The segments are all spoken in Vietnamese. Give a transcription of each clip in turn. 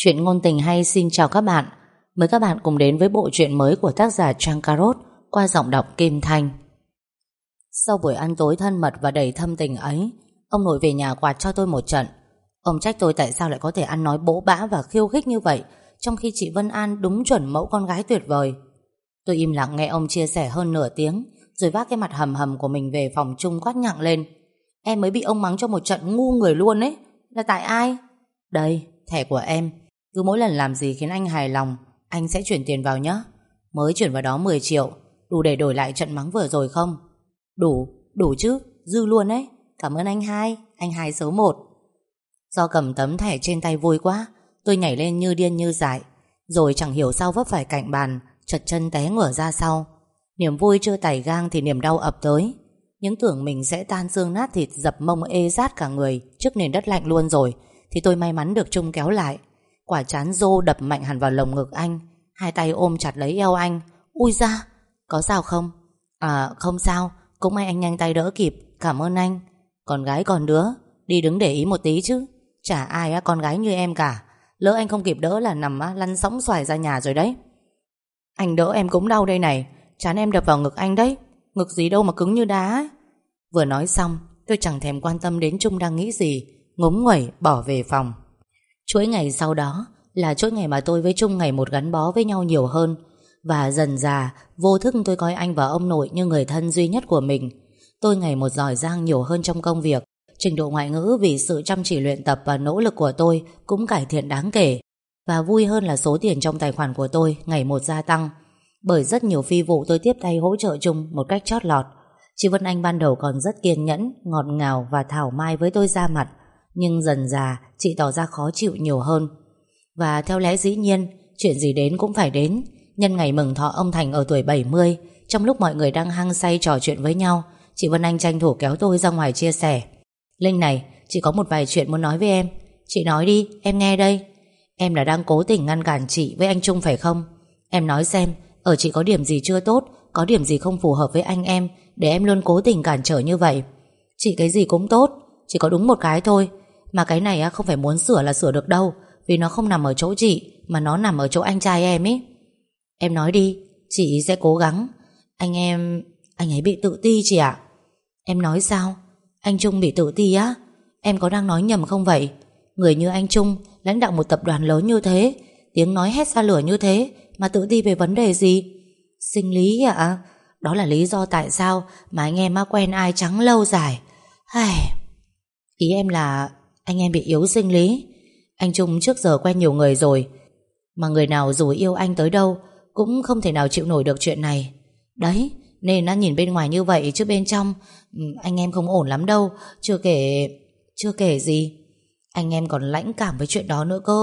Chuyện ngôn tình hay xin chào các bạn. Mời các bạn cùng đến với bộ truyện mới của tác giả Trang Carot Qua giọng đọc Kim Thanh. Sau buổi ăn tối thân mật và đầy thâm tình ấy Ông nội về nhà quạt cho tôi một trận. Ông trách tôi tại sao lại có thể ăn nói bỗ bã và khiêu khích như vậy Trong khi chị Vân An đúng chuẩn mẫu con gái tuyệt vời. Tôi im lặng nghe ông chia sẻ hơn nửa tiếng Rồi vác cái mặt hầm hầm của mình về phòng chung quát nhặng lên. Em mới bị ông mắng cho một trận ngu người luôn ấy. Là tại ai? Đây, thẻ của em cứ mỗi lần làm gì khiến anh hài lòng Anh sẽ chuyển tiền vào nhé Mới chuyển vào đó 10 triệu Đủ để đổi lại trận mắng vừa rồi không? Đủ, đủ chứ, dư luôn ấy Cảm ơn anh hai, anh hai số 1 Do cầm tấm thẻ trên tay vui quá Tôi nhảy lên như điên như dại. Rồi chẳng hiểu sao vấp phải cạnh bàn Chật chân té ngửa ra sau. Niềm vui chưa tẩy gang thì niềm đau ập tới. Những tưởng mình sẽ tan xương nát thịt Dập mông ê rát cả người Trước nền đất lạnh luôn rồi Thì tôi may mắn được Trung kéo lại. Quả chán rô đập mạnh hẳn vào lồng ngực anh. Hai tay ôm chặt lấy eo anh. Ui ra, có sao không? À không sao, cũng may anh nhanh tay đỡ kịp. Cảm ơn anh. Con gái còn đứa, đi đứng để ý một tí chứ. Chả ai á con gái như em cả. Lỡ anh không kịp đỡ là nằm á, lăn sóng xoài ra nhà rồi đấy. Anh đỡ em cũng đau đây này. Chán em đập vào ngực anh đấy. Ngực gì đâu mà cứng như đá. Vừa nói xong Tôi chẳng thèm quan tâm đến Trung đang nghĩ gì. Ngúng nguẩy bỏ về phòng. Chuỗi ngày sau đó là chuỗi ngày mà tôi với Trung ngày một gắn bó với nhau nhiều hơn và dần già vô thức tôi coi anh và ông nội như người thân duy nhất của mình. Tôi ngày một giỏi giang nhiều hơn trong công việc, trình độ ngoại ngữ vì sự chăm chỉ luyện tập và nỗ lực của tôi cũng cải thiện đáng kể. Và vui hơn là số tiền trong tài khoản của tôi ngày một gia tăng. Bởi rất nhiều phi vụ tôi tiếp tay hỗ trợ chung một cách chót lọt. Chị Vân Anh ban đầu còn rất kiên nhẫn, ngọt ngào và thảo mai với tôi ra mặt. Nhưng dần già chị tỏ ra khó chịu nhiều hơn. Và theo lẽ dĩ nhiên, Chuyện gì đến cũng phải đến. Nhân ngày mừng thọ ông Thành ở tuổi 70 Trong lúc mọi người đang hăng say trò chuyện với nhau, Chị Vân Anh tranh thủ kéo tôi ra ngoài chia sẻ. Linh này, Chị có một vài chuyện muốn nói với em. Chị nói đi, em nghe đây. Em là đang cố tình ngăn cản chị với anh Trung phải không? Em nói xem, Ở chị có điểm gì chưa tốt, Có điểm gì không phù hợp với anh em, Để em luôn cố tình cản trở như vậy. Chị cái gì cũng tốt, Chỉ có đúng một cái thôi mà cái này không phải muốn sửa là sửa được đâu, Vì nó không nằm ở chỗ chị, Mà nó nằm ở chỗ anh trai em ấy Em nói đi, Chị sẽ cố gắng. Anh em, Anh ấy bị tự ti chị ạ. Em nói sao? Anh Trung bị tự ti á? Em có đang nói nhầm không vậy? Người như anh Trung, Lãnh đạo một tập đoàn lớn như thế, Tiếng nói hét ra lửa như thế, Mà tự ti về vấn đề gì? Sinh lý ạ. Đó là lý do tại sao Mà anh em quen ai trắng lâu dài. Ai... Ý em là anh em bị yếu sinh lý. Anh Trung trước giờ quen nhiều người rồi, Mà người nào dù yêu anh tới đâu Cũng không thể nào chịu nổi được chuyện này. Đấy, Nên nó nhìn bên ngoài như vậy, chứ bên trong ừ, Anh em không ổn lắm đâu, Chưa kể Chưa kể gì. Anh em còn lãnh cảm với chuyện đó nữa cơ.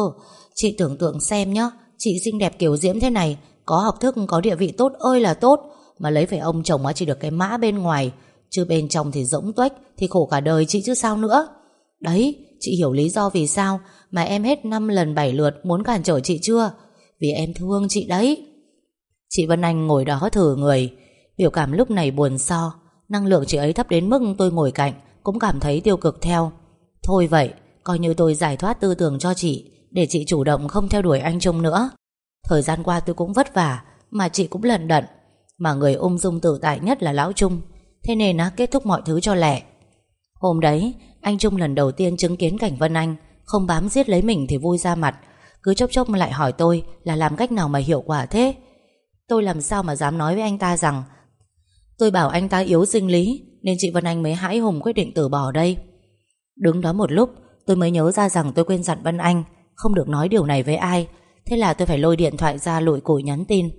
Chị tưởng tượng xem nhá, Chị xinh đẹp kiểu diễm thế này, Có học thức, có địa vị tốt ơi là tốt, Mà lấy phải ông chồng chỉ được cái mã bên ngoài, Chứ bên trong thì rỗng tuếch, Thì khổ cả đời chị chứ sao nữa. Đấy Chị hiểu lý do vì sao Mà em hết 5 lần 7 lượt muốn cản trở chị chưa? Vì em thương chị đấy. Chị Vân Anh ngồi đó thử người. Biểu cảm lúc này buồn so. Năng lượng chị ấy thấp đến mức tôi ngồi cạnh, Cũng cảm thấy tiêu cực theo. Thôi vậy, Coi như tôi giải thoát tư tưởng cho chị, Để chị chủ động không theo đuổi anh Trung nữa. Thời gian qua tôi cũng vất vả, Mà chị cũng lần đận. Mà người ung dung tự tại nhất là Lão Trung. Thế nên nó kết thúc mọi thứ cho lẹ. Hôm đấy anh Trung lần đầu tiên chứng kiến cảnh Vân Anh, Không bám giết lấy mình thì vui ra mặt. Cứ chốc chốc lại hỏi tôi Là làm cách nào mà hiệu quả thế? Tôi làm sao mà dám nói với anh ta rằng, Tôi bảo anh ta yếu sinh lý, Nên chị Vân Anh mới hãi hùng quyết định từ bỏ đây. Đứng đó một lúc, Tôi mới nhớ ra rằng tôi quên dặn Vân Anh, Không được nói điều này với ai. Thế là tôi phải lôi điện thoại ra lụi củi nhắn tin.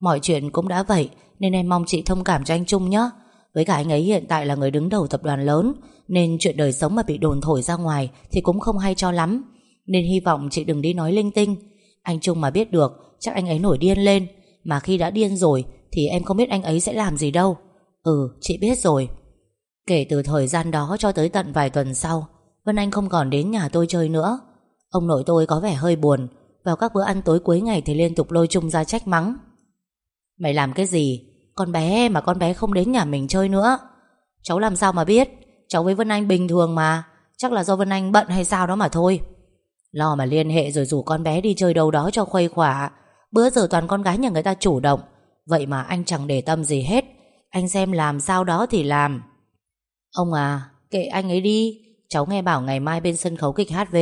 Mọi chuyện cũng đã vậy, Nên em mong chị thông cảm cho anh Trung nhé. Với cả anh ấy hiện tại là người đứng đầu tập đoàn lớn, nên chuyện đời sống mà bị đồn thổi ra ngoài Thì cũng không hay cho lắm. Nên hy vọng chị đừng đi nói linh tinh. Anh Trung mà biết được, Chắc anh ấy nổi điên lên. Mà khi đã điên rồi, Thì em không biết anh ấy sẽ làm gì đâu. Ừ chị biết rồi. Kể từ thời gian đó cho tới tận vài tuần sau, Vân Anh không còn đến nhà tôi chơi nữa. Ông nội tôi có vẻ hơi buồn. Vào các bữa ăn tối cuối ngày Thì liên tục lôi Trung ra trách mắng. Mày làm cái gì? Con bé mà con bé không đến nhà mình chơi nữa. Cháu làm sao mà biết? Cháu với Vân Anh bình thường mà. Chắc là do Vân Anh bận hay sao đó mà thôi. Lo mà liên hệ rồi rủ con bé đi chơi đâu đó cho khuây khỏa. Bữa giờ toàn con gái nhà người ta chủ động. Vậy mà anh chẳng để tâm gì hết. Anh xem làm sao đó thì làm. Ông à Kệ anh ấy đi. Cháu nghe bảo ngày mai bên sân khấu kịch HV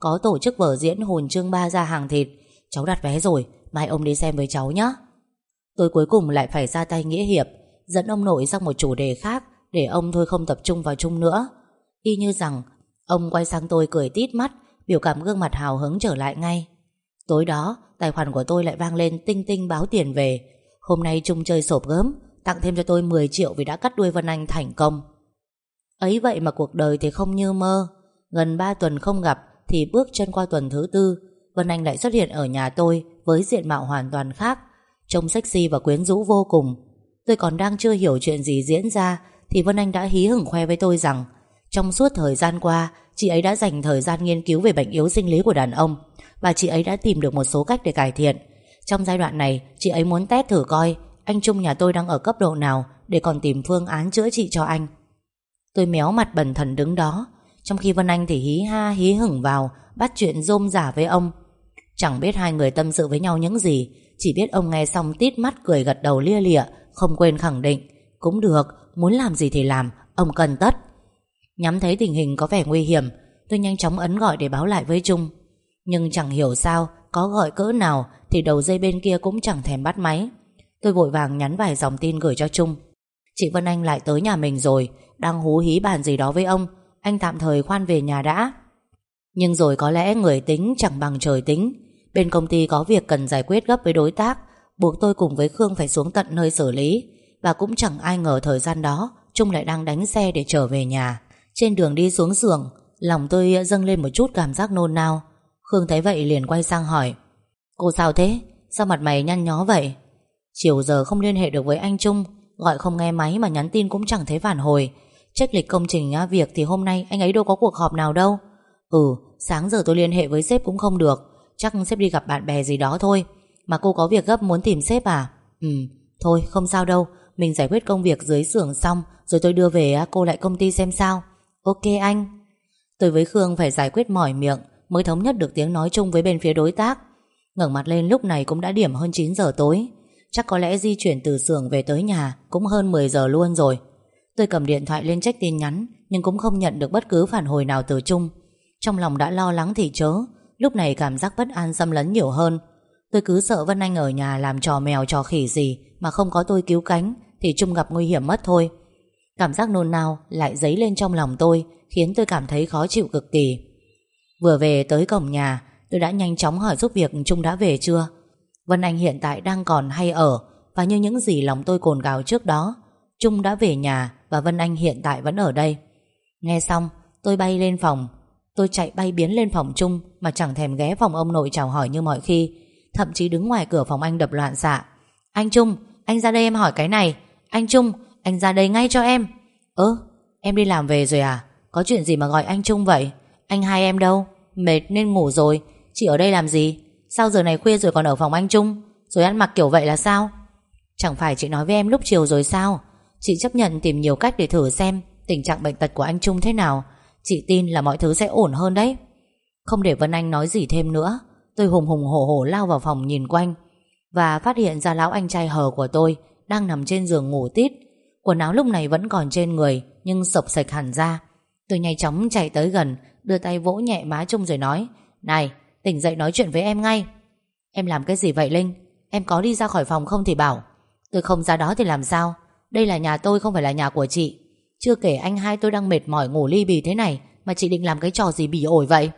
Có tổ chức vở diễn hồn chương ba ra hàng thịt. Cháu đặt vé rồi, Mai ông đi xem với cháu nhé Tôi cuối cùng lại phải ra tay nghĩa hiệp, Dẫn ông nội sang một chủ đề khác Để ông thôi không tập trung vào chung nữa. Y như rằng, Ông quay sang tôi cười tít mắt, Biểu cảm gương mặt hào hứng trở lại ngay. Tối đó, tài khoản của tôi lại vang lên Tinh tinh báo tiền về. Hôm nay Trung chơi sộp gớm, Tặng thêm cho tôi 10 triệu vì đã cắt đuôi Vân Anh thành công. Ấy vậy mà cuộc đời thì không như mơ. Gần 3 tuần không gặp Thì bước chân qua tuần thứ tư, Vân Anh lại xuất hiện ở nhà tôi Với diện mạo hoàn toàn khác. Trông sexy và quyến rũ vô cùng. Tôi còn đang chưa hiểu chuyện gì diễn ra, Thì Vân Anh đã hí hửng khoe với tôi rằng, Trong suốt thời gian qua, Chị ấy đã dành thời gian nghiên cứu về bệnh yếu sinh lý của đàn ông, Và chị ấy đã tìm được một số cách để cải thiện. Trong giai đoạn này, Chị ấy muốn test thử coi Anh Trung nhà tôi đang ở cấp độ nào Để còn tìm phương án chữa trị cho anh. Tôi méo mặt bần thần đứng đó, Trong khi Vân Anh thì hí ha hí hửng vào, Bắt chuyện rôm giả với ông. Chẳng biết hai người tâm sự với nhau những gì chỉ biết ông nghe xong tít mắt cười gật đầu lia lịa Không quên khẳng định Cũng được, muốn làm gì thì làm Ông cần tất. Nhắm thấy tình hình có vẻ nguy hiểm Tôi nhanh chóng ấn gọi để báo lại với Trung. Nhưng chẳng hiểu sao Có gọi cỡ nào Thì đầu dây bên kia cũng chẳng thèm bắt máy. Tôi vội vàng nhắn vài dòng tin gửi cho Trung. Chị Vân Anh lại tới nhà mình rồi Đang hú hí bàn gì đó với ông. Anh tạm thời khoan về nhà đã. Nhưng rồi có lẽ người tính chẳng bằng trời tính. Bên công ty có việc cần giải quyết gấp với đối tác Buộc tôi cùng với Khương phải xuống tận nơi xử lý. Và cũng chẳng ai ngờ thời gian đó Trung lại đang đánh xe để trở về nhà. Trên đường đi xuống giường Lòng tôi dâng lên một chút cảm giác nôn nao. Khương thấy vậy liền quay sang hỏi Cô sao thế? Sao mặt mày nhăn nhó vậy? Chiều giờ không liên hệ được với anh Trung Gọi không nghe máy mà nhắn tin cũng chẳng thấy phản hồi. Check lịch công trình à, việc thì hôm nay anh ấy đâu có cuộc họp nào đâu. Ừ, sáng giờ tôi liên hệ với sếp cũng không được. Chắc sếp đi gặp bạn bè gì đó thôi. Mà cô có việc gấp muốn tìm sếp à? Ừ, thôi không sao đâu. Mình giải quyết công việc dưới xưởng xong Rồi tôi đưa về à, cô lại công ty xem sao. Ok anh. Tôi với Khương phải giải quyết mỏi miệng Mới thống nhất được tiếng nói chung với bên phía đối tác. Ngẩng mặt lên lúc này cũng đã điểm hơn 9 giờ tối. Chắc có lẽ di chuyển từ xưởng về tới nhà Cũng hơn 10 giờ luôn rồi. Tôi cầm điện thoại lên check tin nhắn Nhưng cũng không nhận được bất cứ phản hồi nào từ Trung. Trong lòng đã lo lắng thì chớ Lúc này cảm giác bất an xâm lấn nhiều hơn. Tôi cứ sợ Vân Anh ở nhà làm trò mèo trò khỉ gì Mà không có tôi cứu cánh Thì Trung gặp nguy hiểm mất thôi. Cảm giác nôn nao lại dấy lên trong lòng tôi, Khiến tôi cảm thấy khó chịu cực kỳ. Vừa về tới cổng nhà, Tôi đã nhanh chóng hỏi giúp việc Trung đã về chưa? Vân Anh hiện tại đang còn hay ở Và như những gì lòng tôi cồn gào trước đó, Trung đã về nhà Và Vân Anh hiện tại vẫn ở đây. Nghe xong, tôi bay lên phòng Tôi chạy bay biến lên phòng Chung Mà chẳng thèm ghé phòng ông nội chào hỏi như mọi khi. Thậm chí đứng ngoài cửa phòng anh đập loạn xạ. Anh Trung, Anh ra đây em hỏi cái này. Anh Trung, Anh ra đây ngay cho em. Ơ, em đi làm về rồi à? Có chuyện gì mà gọi anh Trung vậy? Anh hai em đâu? Mệt nên ngủ rồi. Chị ở đây làm gì? Sao giờ này khuya rồi còn ở phòng anh Trung? Rồi ăn mặc kiểu vậy là sao? Chẳng phải chị nói với em lúc chiều rồi sao? Chị chấp nhận tìm nhiều cách để thử xem Tình trạng bệnh tật của anh Trung thế nào. Chị tin là mọi thứ sẽ ổn hơn đấy. Không để Vân Anh nói gì thêm nữa, Tôi hùng hùng hổ hổ lao vào phòng nhìn quanh. Và phát hiện ra lão anh trai hờ của tôi Đang nằm trên giường ngủ tít. Quần áo lúc này vẫn còn trên người, Nhưng sộc sạch hẳn ra. Tôi nhanh chóng chạy tới gần, Đưa tay vỗ nhẹ má Trung rồi nói, Này, Tỉnh dậy nói chuyện với em ngay. Em làm cái gì vậy, Linh? Em có đi ra khỏi phòng không thì bảo. Tôi không ra đó thì làm sao? Đây là nhà tôi, không phải là nhà của chị. Chưa kể anh hai tôi đang mệt mỏi ngủ ly bì thế này, Mà chị định làm cái trò gì bỉ ổi vậy?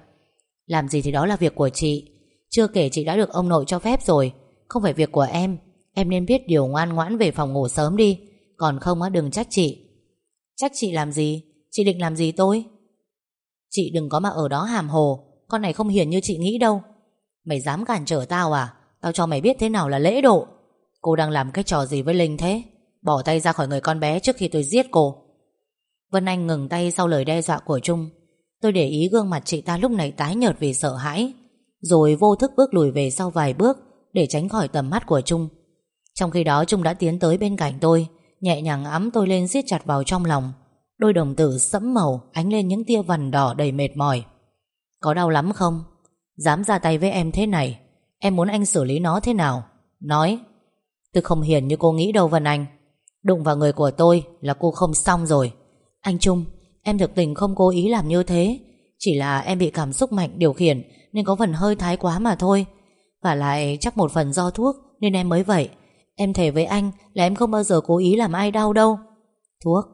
Làm gì thì đó là việc của chị. Chưa kể chị đã được ông nội cho phép rồi. Không phải việc của em. Em nên biết điều ngoan ngoãn về phòng ngủ sớm đi. Còn không á, đừng trách chị. Trách chị làm gì? Chị định làm gì tôi? Chị đừng có mà ở đó hàm hồ. Con này không hiền như chị nghĩ đâu. Mày dám cản trở tao à? Tao cho mày biết thế nào là lễ độ. Cô đang làm cái trò gì với Linh thế? Bỏ tay ra khỏi người con bé trước khi tôi giết cô. Vân Anh ngừng tay sau lời đe dọa của Trung. Tôi để ý gương mặt chị ta lúc này tái nhợt vì sợ hãi, Rồi vô thức bước lùi về sau vài bước Để tránh khỏi tầm mắt của Trung. Trong khi đó, Trung đã tiến tới bên cạnh tôi, Nhẹ nhàng ấm tôi lên siết chặt vào trong lòng. Đôi đồng tử sẫm màu, Ánh lên những tia vằn đỏ đầy mệt mỏi. Có đau lắm không? Dám ra tay với em thế này, Em muốn anh xử lý nó thế nào? Nói, Tôi không hiền như cô nghĩ đâu Vân Anh. Đụng vào người của tôi là cô không xong rồi. Anh Trung, Em thực tình không cố ý làm như thế. Chỉ là em bị cảm xúc mạnh điều khiển, Nên có phần hơi thái quá mà thôi. Và lại chắc một phần do thuốc, Nên em mới vậy. Em thề với anh là em không bao giờ cố ý làm ai đau đâu. Thuốc?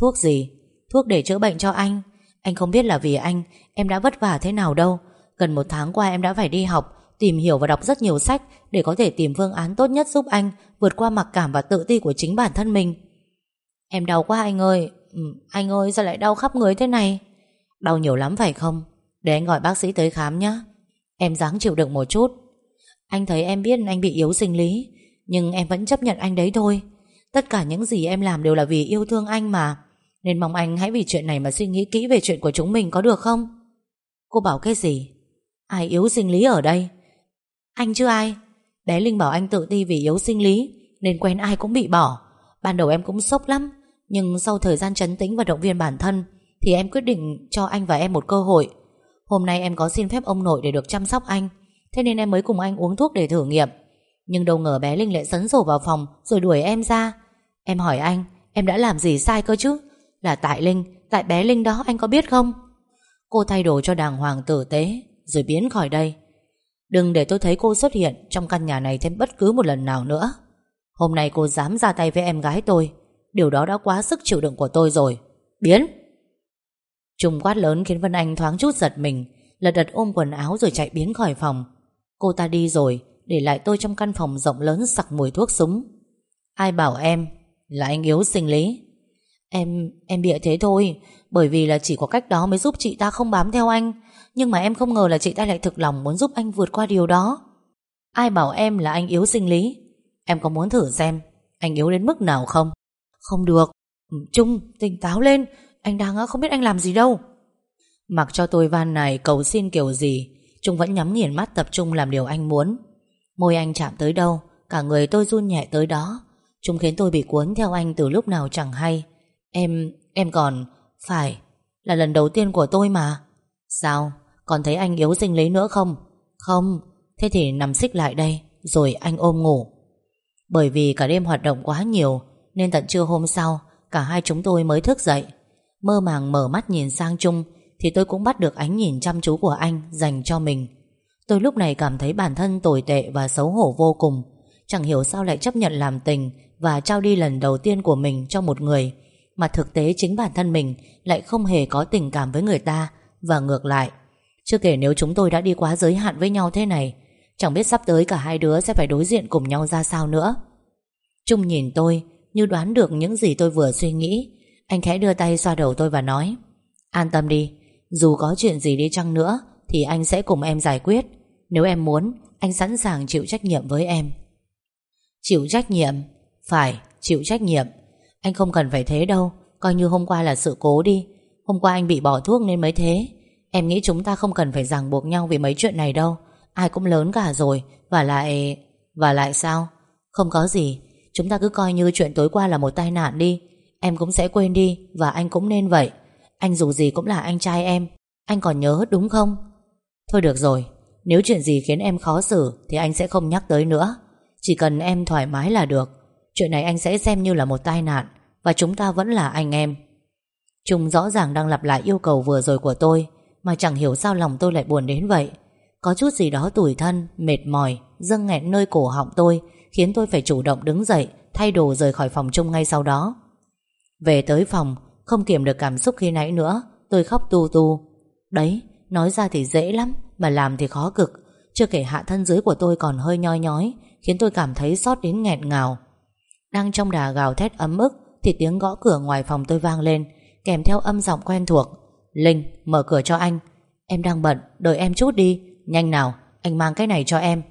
Thuốc gì? Thuốc để chữa bệnh cho anh. Anh không biết là vì anh, Em đã vất vả thế nào đâu. Gần một tháng qua em đã phải đi học, Tìm hiểu và đọc rất nhiều sách Để có thể tìm phương án tốt nhất giúp anh Vượt qua mặc cảm và tự ti của chính bản thân mình. Em đau quá anh ơi ừ, Anh ơi sao lại đau khắp người thế này? Đau nhiều lắm phải không? Để anh gọi bác sĩ tới khám nhé Em dáng chịu đựng một chút. Anh thấy em biết anh bị yếu sinh lý Nhưng em vẫn chấp nhận anh đấy thôi. Tất cả những gì em làm đều là vì yêu thương anh mà. Nên mong anh hãy vì chuyện này mà suy nghĩ kỹ về chuyện của chúng mình có được không? Cô bảo cái gì? Ai yếu sinh lý ở đây? Anh chứ ai? Bé Linh bảo anh tự ti vì yếu sinh lý Nên quen ai cũng bị bỏ. Ban đầu em cũng sốc lắm nhưng sau thời gian chấn tĩnh và động viên bản thân, Thì em quyết định cho anh và em một cơ hội. Hôm nay em có xin phép ông nội để được chăm sóc anh, Thế nên em mới cùng anh uống thuốc để thử nghiệm. Nhưng đâu ngờ bé Linh lại sấn sổ vào phòng Rồi đuổi em ra. Em hỏi anh, Em đã làm gì sai cơ chứ? Là tại Linh, Tại bé Linh đó, anh có biết không? Cô thay đồ cho đàng hoàng tử tế, Rồi biến khỏi đây. Đừng để tôi thấy cô xuất hiện Trong căn nhà này thêm bất cứ một lần nào nữa. Hôm nay cô dám ra tay với em gái tôi Điều đó đã quá sức chịu đựng của tôi rồi. Biến. Trung quát lớn khiến Vân Anh thoáng chút giật mình Lật đật ôm quần áo rồi chạy biến khỏi phòng. Cô ta đi rồi Để lại tôi trong căn phòng rộng lớn sặc mùi thuốc súng. Ai bảo em Là anh yếu sinh lý? Em, em bịa thế thôi Bởi vì là chỉ có cách đó mới giúp chị ta không bám theo anh. Nhưng mà em không ngờ là chị ta lại thực lòng Muốn giúp anh vượt qua điều đó. Ai bảo em là anh yếu sinh lý? Em có muốn thử xem Anh yếu đến mức nào không? Không được. Ừ, trung tỉnh táo lên. Anh đang ờ, không biết anh làm gì đâu. Mặc cho tôi van này cầu xin kiểu gì Trung vẫn nhắm nghiền mắt tập trung làm điều anh muốn. Môi anh chạm tới đâu Cả người tôi run nhẹ tới đó. Trung khiến tôi bị cuốn theo anh từ lúc nào chẳng hay. Em, em còn Phải, là lần đầu tiên của tôi mà. Sao, còn thấy anh yếu sinh lý nữa không? Không, thế thì nằm xích lại đây Rồi anh ôm ngủ. Bởi vì cả đêm hoạt động quá nhiều nên tận trưa hôm sau, Cả hai chúng tôi mới thức dậy. Mơ màng mở mắt nhìn sang Trung Thì tôi cũng bắt được ánh nhìn chăm chú của anh Dành cho mình. Tôi lúc này cảm thấy bản thân tồi tệ và xấu hổ vô cùng. Chẳng hiểu sao lại chấp nhận làm tình Và trao đi lần đầu tiên của mình cho một người, Mà thực tế chính bản thân mình Lại không hề có tình cảm với người ta. Và ngược lại, Chưa kể nếu chúng tôi đã đi quá giới hạn với nhau thế này, Chẳng biết sắp tới cả hai đứa Sẽ phải đối diện cùng nhau ra sao nữa. Trung nhìn tôi như đoán được những gì tôi vừa suy nghĩ. Anh khẽ đưa tay xoa đầu tôi và nói, An tâm đi, Dù có chuyện gì đi chăng nữa Thì anh sẽ cùng em giải quyết. Nếu em muốn, Anh sẵn sàng chịu trách nhiệm với em. Chịu trách nhiệm? Phải, chịu trách nhiệm. Anh không cần phải thế đâu, Coi như hôm qua là sự cố đi. Hôm qua anh bị bỏ thuốc nên mới thế. Em nghĩ chúng ta không cần phải ràng buộc nhau Vì mấy chuyện này đâu. Ai cũng lớn cả rồi, Và lại... Và lại sao? Không có gì Chúng ta cứ coi như chuyện tối qua là một tai nạn đi. Em cũng sẽ quên đi, Và anh cũng nên vậy. Anh dù gì cũng là anh trai em. Anh còn nhớ đúng không? Thôi được rồi, Nếu chuyện gì khiến em khó xử Thì anh sẽ không nhắc tới nữa. Chỉ cần em thoải mái là được. Chuyện này anh sẽ xem như là một tai nạn, Và chúng ta vẫn là anh em. Trung rõ ràng đang lặp lại yêu cầu vừa rồi của tôi, Mà chẳng hiểu sao lòng tôi lại buồn đến vậy. Có chút gì đó tủi thân, Mệt mỏi, Dâng nghẹn nơi cổ họng tôi Khiến tôi phải chủ động đứng dậy, Thay đồ rời khỏi phòng chung ngay sau đó. Về tới phòng, Không kiềm được cảm xúc khi nãy nữa, Tôi khóc tu tu. Đấy, Nói ra thì dễ lắm, Mà làm thì khó cực. Chưa kể hạ thân dưới của tôi còn hơi nhoi nhói, Khiến tôi cảm thấy xót đến nghẹn ngào. Đang trong đà gào thét ấm ức, Thì tiếng gõ cửa ngoài phòng tôi vang lên, Kèm theo âm giọng quen thuộc. Linh, mở cửa cho anh. Em đang bận, đợi em chút đi. Nhanh nào, anh mang cái này cho em.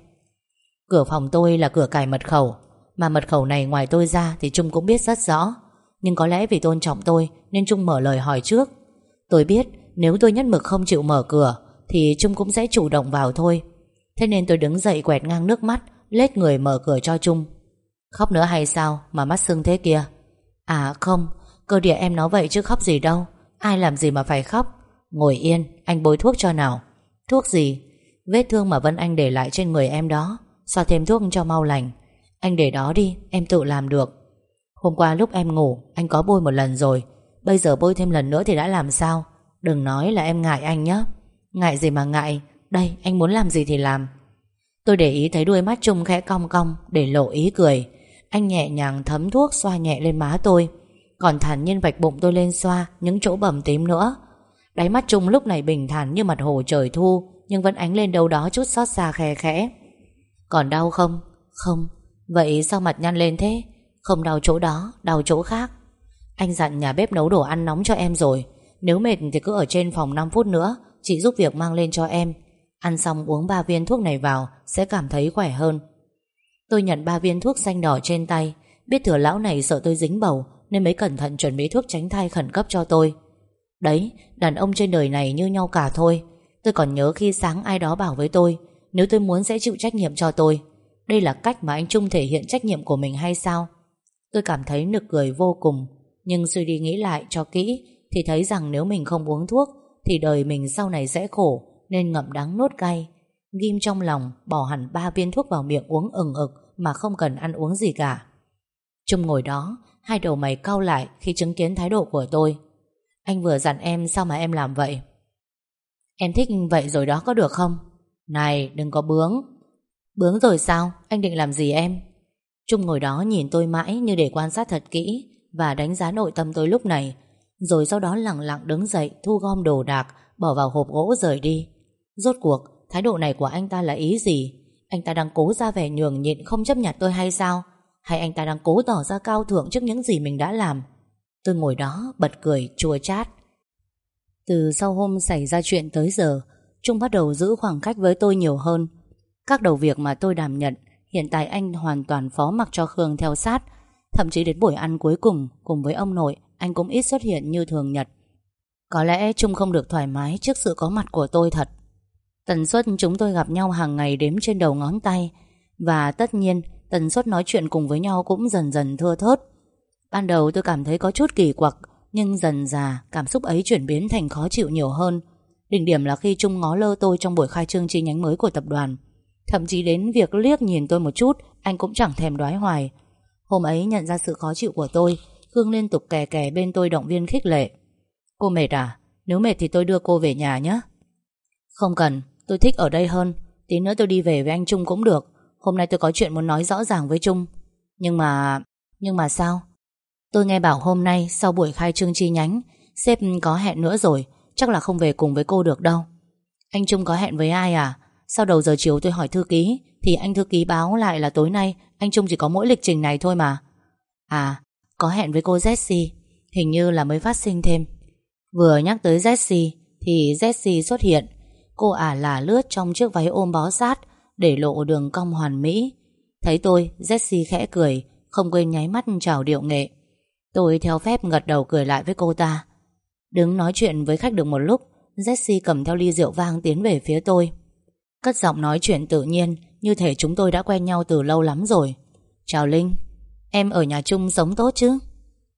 Cửa phòng tôi là cửa cài mật khẩu. Mà mật khẩu này ngoài tôi ra Thì Trung cũng biết rất rõ. Nhưng có lẽ vì tôn trọng tôi Nên Trung mở lời hỏi trước. Tôi biết nếu tôi nhất mực không chịu mở cửa Thì Trung cũng sẽ chủ động vào thôi. Thế nên tôi đứng dậy quẹt ngang nước mắt, Lết người mở cửa cho Trung. Khóc nữa hay sao mà mắt sưng thế kia? À không, Cơ địa em nói vậy chứ khóc gì đâu. Ai làm gì mà phải khóc? Ngồi yên, anh bôi thuốc cho nào. Thuốc gì? Vết thương mà Vân Anh để lại trên người em đó. Xoa thêm thuốc cho mau lành. Anh để đó đi, em tự làm được. Hôm qua lúc em ngủ Anh có bôi một lần rồi. Bây giờ bôi thêm lần nữa thì đã làm sao? Đừng nói là em ngại anh nhé Ngại gì mà ngại? Đây anh muốn làm gì thì làm. Tôi để ý thấy đuôi mắt Trung khẽ cong cong Để lộ ý cười. Anh nhẹ nhàng thấm thuốc xoa nhẹ lên má tôi. Còn thản nhiên vạch bụng tôi lên xoa Những chỗ bầm tím nữa. Đáy mắt Trung lúc này bình thản như mặt hồ trời thu Nhưng vẫn ánh lên đâu đó chút xót xa khe khẽ. Còn đau không? Không. Vậy sao mặt nhăn lên thế? Không đau chỗ đó, đau chỗ khác. Anh dặn nhà bếp nấu đồ ăn nóng cho em rồi. Nếu mệt thì cứ ở trên phòng 5 phút nữa Chị giúp việc mang lên cho em. Ăn xong uống 3 viên thuốc này vào Sẽ cảm thấy khỏe hơn. Tôi nhận 3 viên thuốc xanh đỏ trên tay. Biết thừa lão này sợ tôi dính bầu Nên mới cẩn thận chuẩn bị thuốc tránh thai khẩn cấp cho tôi. Đấy Đàn ông trên đời này như nhau cả thôi. Tôi còn nhớ khi sáng ai đó bảo với tôi nếu tôi muốn sẽ chịu trách nhiệm cho tôi, Đây là cách mà anh Trung thể hiện trách nhiệm của mình hay sao? Tôi cảm thấy nực cười vô cùng, Nhưng suy đi nghĩ lại cho kỹ Thì thấy rằng nếu mình không uống thuốc Thì đời mình sau này sẽ khổ Nên ngậm đắng nốt cay. Ghim trong lòng, bỏ hẳn ba viên thuốc vào miệng uống ừng ực Mà không cần ăn uống gì cả. Trung ngồi đó, Hai đầu mày cau lại khi chứng kiến thái độ của tôi. Anh vừa dặn em sao mà em làm vậy? Em thích vậy rồi đó có được không? Này, đừng có bướng. Bướng rồi sao? Anh định làm gì em? Trung ngồi đó nhìn tôi mãi như để quan sát thật kỹ Và đánh giá nội tâm tôi lúc này. Rồi sau đó lặng lặng đứng dậy, Thu gom đồ đạc, Bỏ vào hộp gỗ rời đi. Rốt cuộc, thái độ này của anh ta là ý gì? Anh ta đang cố ra vẻ nhường nhịn Không chấp nhận tôi hay sao? Hay anh ta đang cố tỏ ra cao thượng trước những gì mình đã làm? Tôi ngồi đó bật cười, chua chát. Từ sau hôm xảy ra chuyện tới giờ Trung bắt đầu giữ khoảng cách với tôi nhiều hơn. Các đầu việc mà tôi đảm nhận, Hiện tại anh hoàn toàn phó mặc cho Khương theo sát. Thậm chí đến buổi ăn cuối cùng Cùng với ông nội, Anh cũng ít xuất hiện như thường nhật. Có lẽ Trung không được thoải mái Trước sự có mặt của tôi thật. Tần suất chúng tôi gặp nhau hàng ngày đếm trên đầu ngón tay. Và tất nhiên, Tần suất nói chuyện cùng với nhau cũng dần dần thưa thớt. Ban đầu tôi cảm thấy có chút kỳ quặc, Nhưng dần dà cảm xúc ấy chuyển biến thành khó chịu nhiều hơn. Đỉnh điểm là khi Trung ngó lơ tôi trong buổi khai trương chi nhánh mới của tập đoàn. Thậm chí đến việc liếc nhìn tôi một chút, Anh cũng chẳng thèm đoái hoài. Hôm ấy nhận ra sự khó chịu của tôi, Khương liên tục kè kè bên tôi động viên khích lệ. Cô mệt à? Nếu mệt thì tôi đưa cô về nhà nhé. Không cần, Tôi thích ở đây hơn. Tí nữa tôi đi về với anh Trung cũng được. Hôm nay tôi có chuyện muốn nói rõ ràng với Trung. Nhưng mà... Nhưng mà sao? Tôi nghe bảo hôm nay Sau buổi khai trương chi nhánh, Sếp có hẹn nữa rồi. Chắc là không về cùng với cô được đâu. Anh Trung có hẹn với ai à? Sau đầu giờ chiều tôi hỏi thư ký, Thì anh thư ký báo lại là tối nay Anh Trung chỉ có mỗi lịch trình này thôi mà. À có hẹn với cô Jessie. Hình như là mới phát sinh thêm. Vừa nhắc tới Jessie, Thì Jessie xuất hiện. Cô ả là lướt trong chiếc váy ôm bó sát Để lộ đường cong hoàn mỹ. Thấy tôi, Jessie khẽ cười, Không quên nháy mắt chào điệu nghệ. Tôi theo phép gật đầu cười lại với cô ta. Đứng nói chuyện với khách được một lúc, Jesse cầm theo ly rượu vang tiến về phía tôi. Cất giọng nói chuyện tự nhiên, Như thể chúng tôi đã quen nhau từ lâu lắm rồi. Chào Linh, Em ở nhà chung sống tốt chứ?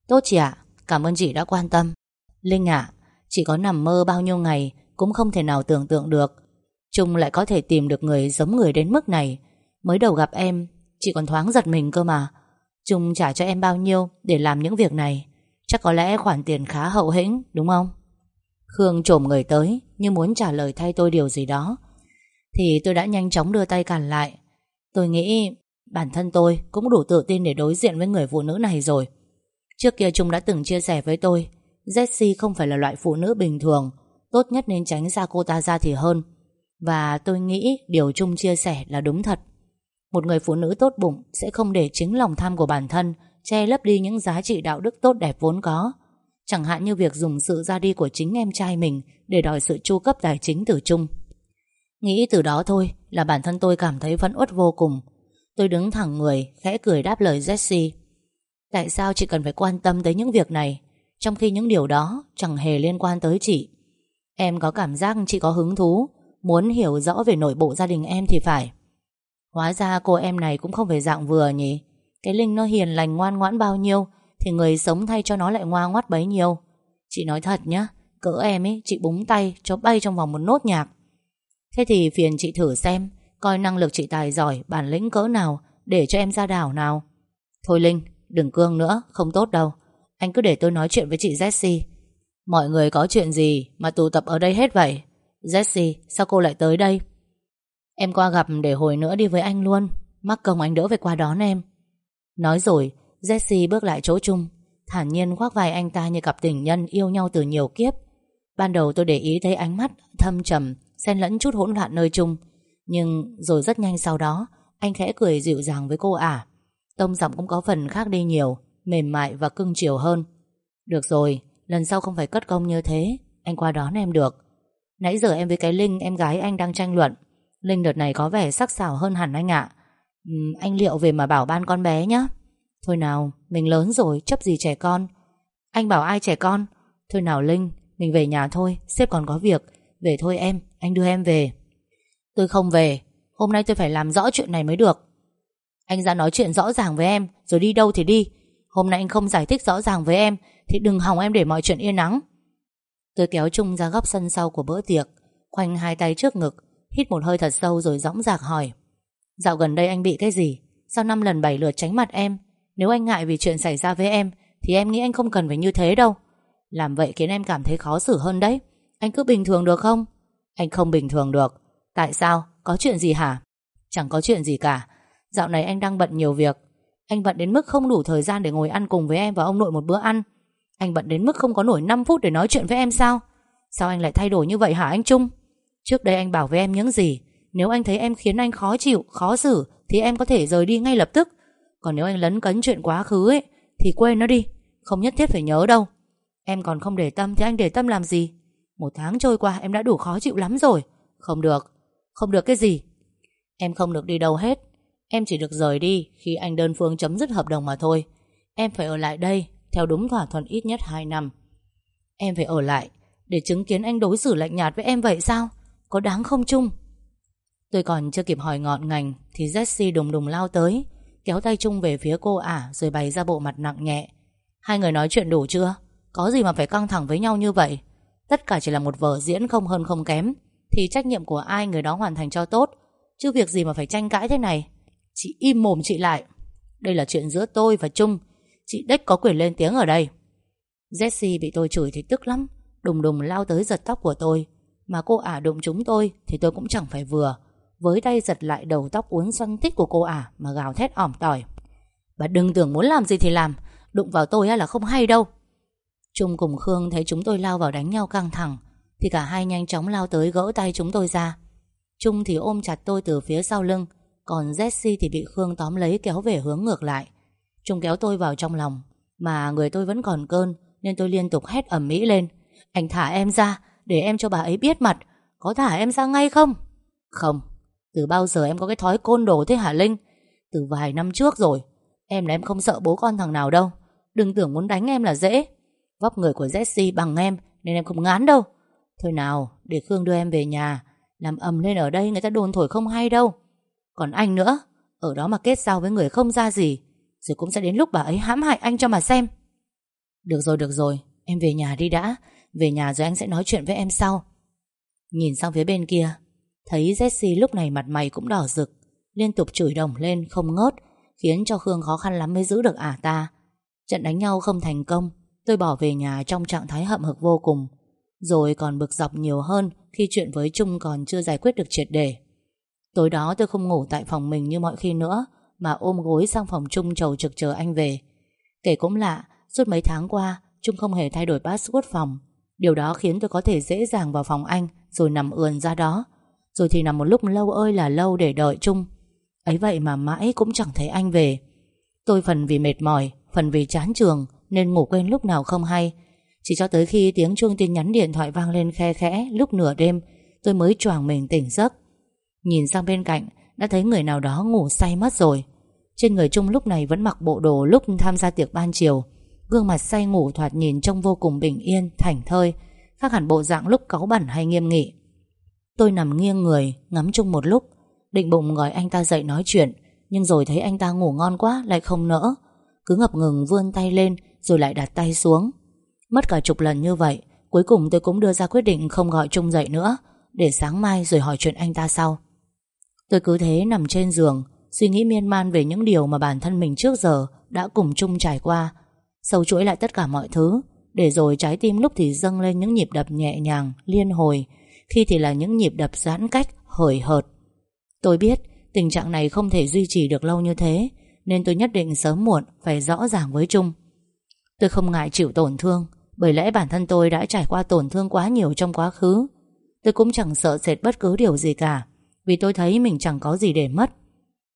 Tốt chị ạ, Cảm ơn chị đã quan tâm. Linh ạ, Chị có nằm mơ bao nhiêu ngày Cũng không thể nào tưởng tượng được. Trung lại có thể tìm được người giống người đến mức này. Mới đầu gặp em, Chị còn thoáng giật mình cơ mà. Trung trả cho em bao nhiêu để làm những việc này? Chắc có lẽ khoản tiền khá hậu hĩnh, Đúng không? Khương trồm người tới, Như muốn trả lời thay tôi điều gì đó. Thì tôi đã nhanh chóng đưa tay cản lại. Tôi nghĩ bản thân tôi Cũng đủ tự tin để đối diện với người phụ nữ này rồi. Trước kia chúng đã từng chia sẻ với tôi Jessie không phải là loại phụ nữ bình thường, Tốt nhất nên tránh xa cô ta ra thì hơn. Và tôi nghĩ điều Chung chia sẻ là đúng thật. Một người phụ nữ tốt bụng Sẽ không để chính lòng tham của bản thân Che lấp đi những giá trị đạo đức tốt đẹp vốn có. Chẳng hạn như việc dùng sự ra đi của chính em trai mình Để đòi sự chu cấp tài chính từ Trung Nghĩ từ đó thôi là bản thân tôi cảm thấy vẫn uất vô cùng. Tôi đứng thẳng người, Khẽ cười đáp lời Jessie Tại sao chị cần phải quan tâm tới những việc này, Trong khi những điều đó Chẳng hề liên quan tới chị? Em có cảm giác chị có hứng thú, Muốn hiểu rõ về nội bộ gia đình em thì phải. Hóa ra cô em này cũng không phải dạng vừa nhỉ? Cái Linh nó hiền lành ngoan ngoãn bao nhiêu, Thì người sống thay cho nó lại ngoa ngoắt bấy nhiêu. Chị nói thật nhá, Cỡ em ấy, chị búng tay cho bay trong vòng một nốt nhạc. Thế thì phiền chị thử xem, Coi năng lực chị tài giỏi, Bản lĩnh cỡ nào, Để cho em ra đảo nào. Thôi Linh, đừng cương nữa, Không tốt đâu. Anh cứ để tôi nói chuyện với chị Jessie. Mọi người có chuyện gì Mà tụ tập ở đây hết vậy? Jessie, sao cô lại tới đây? Em qua gặp để hồi nữa đi với anh luôn. Mắc công anh đỡ phải qua đón em. Nói rồi Jesse bước lại chỗ chung. Thản nhiên khoác vai anh ta như cặp tình nhân Yêu nhau từ nhiều kiếp. Ban đầu tôi để ý thấy ánh mắt thâm trầm Xen lẫn chút hỗn loạn nơi chung. Nhưng rồi rất nhanh sau đó Anh khẽ cười dịu dàng với cô ả. Tông giọng cũng có phần khác đi nhiều Mềm mại và cưng chiều hơn. Được rồi, lần sau không phải cất công như thế Anh qua đón em được. Nãy giờ em với cái Linh Em gái anh đang tranh luận. Linh đợt này có vẻ sắc sảo hơn hẳn anh ạ. Anh liệu về mà bảo ban con bé nhé Thôi nào, Mình lớn rồi, chấp gì trẻ con. Anh bảo ai trẻ con? Thôi nào Linh, Mình về nhà thôi, Sếp còn có việc. Về thôi em, Anh đưa em về. Tôi không về, Hôm nay tôi phải làm rõ chuyện này mới được. Anh ra nói chuyện rõ ràng với em, Rồi đi đâu thì đi. Hôm nay anh không giải thích rõ ràng với em, Thì đừng hòng em để mọi chuyện yên ắng. Tôi kéo Trung ra góc sân sau của bữa tiệc, Khoanh hai tay trước ngực, Hít một hơi thật sâu rồi dõng dạc hỏi. Dạo gần đây anh bị cái gì? Sao năm lần bảy lượt tránh mặt em? Nếu anh ngại vì chuyện xảy ra với em, Thì em nghĩ anh không cần phải như thế đâu. Làm vậy khiến em cảm thấy khó xử hơn đấy. Anh cứ bình thường được không? Anh không bình thường được. Tại sao? Có chuyện gì hả? Chẳng có chuyện gì cả. Dạo này anh đang bận nhiều việc. Anh bận đến mức không đủ thời gian để ngồi ăn cùng với em và ông nội một bữa ăn. Anh bận đến mức không có nổi 5 phút để nói chuyện với em sao? Sao anh lại thay đổi như vậy hả anh Trung? Trước đây anh bảo với em những gì? Nếu anh thấy em khiến anh khó chịu, khó xử Thì em có thể rời đi ngay lập tức. Còn nếu anh lấn cấn chuyện quá khứ ấy Thì quên nó đi Không nhất thiết phải nhớ đâu. Em còn không để tâm thì anh để tâm làm gì? Một tháng trôi qua em đã đủ khó chịu lắm rồi. Không được. Không được cái gì. Em không được đi đâu hết. Em chỉ được rời đi khi anh đơn phương chấm dứt hợp đồng mà thôi. Em phải ở lại đây Theo đúng thỏa thuận ít nhất 2 năm. Em phải ở lại Để chứng kiến anh đối xử lạnh nhạt với em vậy sao? Có đáng không chung Tôi còn chưa kịp hỏi ngọn ngành Thì Jessie đùng đùng lao tới, Kéo tay Trung về phía cô ả Rồi bày ra bộ mặt nặng nhẹ. Hai người nói chuyện đủ chưa? Có gì mà phải căng thẳng với nhau như vậy? Tất cả chỉ là một vở diễn không hơn không kém, Thì trách nhiệm của ai người đó hoàn thành cho tốt? Chứ việc gì mà phải tranh cãi thế này? Chị im mồm chị lại. Đây là chuyện giữa tôi và Trung. Chị đếch có quyền lên tiếng ở đây. Jessie bị tôi chửi thì tức lắm, Đùng đùng lao tới giật tóc của tôi. Mà cô ả đụng chúng tôi Thì tôi cũng chẳng phải vừa. Với tay giật lại đầu tóc uốn xoăn tích của cô ả Mà gào thét ỏm tỏi. Bà đừng tưởng muốn làm gì thì làm, Đụng vào tôi là không hay đâu. Trung cùng Khương thấy chúng tôi lao vào đánh nhau căng thẳng, Thì cả hai nhanh chóng lao tới gỡ tay chúng tôi ra. Trung thì ôm chặt tôi từ phía sau lưng, Còn Jessie thì bị Khương tóm lấy kéo về hướng ngược lại. Trung kéo tôi vào trong lòng, Mà người tôi vẫn còn cơn, Nên tôi liên tục hét ẩm mỹ lên. Anh thả em ra, để em cho bà ấy biết mặt, Có thả em ra ngay không? Không. Từ bao giờ em có cái thói côn đồ thế hả Linh? Từ vài năm trước rồi. Em là em không sợ bố con thằng nào đâu. Đừng tưởng muốn đánh em là dễ. Vóc người của Jessie bằng em Nên em không ngán đâu. Thôi nào, để Khương đưa em về nhà. Làm ầm lên ở đây người ta đồn thổi không hay đâu. Còn anh nữa, Ở đó mà kết giao với người không ra gì, Rồi cũng sẽ đến lúc bà ấy hãm hại anh cho mà xem. Được rồi được rồi. Em về nhà đi đã. Về nhà rồi anh sẽ nói chuyện với em sau. Nhìn sang phía bên kia Thấy Jesse lúc này mặt mày cũng đỏ rực, Liên tục chửi đồng lên không ngớt, Khiến cho Khương khó khăn lắm mới giữ được ả ta. Trận đánh nhau không thành công, Tôi bỏ về nhà trong trạng thái hậm hực vô cùng, Rồi còn bực dọc nhiều hơn Khi chuyện với Trung còn chưa giải quyết được triệt để. Tối đó tôi không ngủ tại phòng mình như mọi khi nữa, Mà ôm gối sang phòng Trung trầu trực chờ anh về. Kể cũng lạ, Suốt mấy tháng qua, Trung không hề thay đổi password phòng. Điều đó khiến tôi có thể dễ dàng vào phòng anh Rồi nằm ườn ra đó. Rồi thì nằm một lúc lâu ơi là lâu để đợi chung. Ấy vậy mà mãi cũng chẳng thấy anh về. Tôi phần vì mệt mỏi Phần vì chán trường Nên ngủ quên lúc nào không hay. Chỉ cho tới khi tiếng chuông tin nhắn điện thoại vang lên khe khẽ Lúc nửa đêm Tôi mới choàng mình tỉnh giấc. Nhìn sang bên cạnh Đã thấy người nào đó ngủ say mất rồi. Trên người Trung lúc này vẫn mặc bộ đồ lúc tham gia tiệc ban chiều. Gương mặt say ngủ thoạt nhìn trông vô cùng bình yên, thảnh thơi Khác hẳn bộ dạng lúc cáu bẩn hay nghiêm nghị. Tôi nằm nghiêng người, Ngắm chung một lúc. Định bụng gọi anh ta dậy nói chuyện, Nhưng rồi thấy anh ta ngủ ngon quá, lại không nỡ. Cứ ngập ngừng vươn tay lên, Rồi lại đặt tay xuống. Mất cả chục lần như vậy, Cuối cùng tôi cũng đưa ra quyết định không gọi trung dậy nữa, Để sáng mai rồi hỏi chuyện anh ta sau. Tôi cứ thế nằm trên giường, Suy nghĩ miên man về những điều mà bản thân mình trước giờ Đã cùng trung trải qua. Sâu chuỗi lại tất cả mọi thứ, Để rồi trái tim lúc thì dâng lên những nhịp đập nhẹ nhàng, Liên hồi khi thì là những nhịp đập giãn cách, Hời hợt. Tôi biết tình trạng này không thể duy trì được lâu như thế, Nên tôi nhất định sớm muộn Phải rõ ràng với Trung. Tôi không ngại chịu tổn thương, Bởi lẽ bản thân tôi đã trải qua tổn thương quá nhiều trong quá khứ. Tôi cũng chẳng sợ sệt bất cứ điều gì cả, Vì tôi thấy mình chẳng có gì để mất.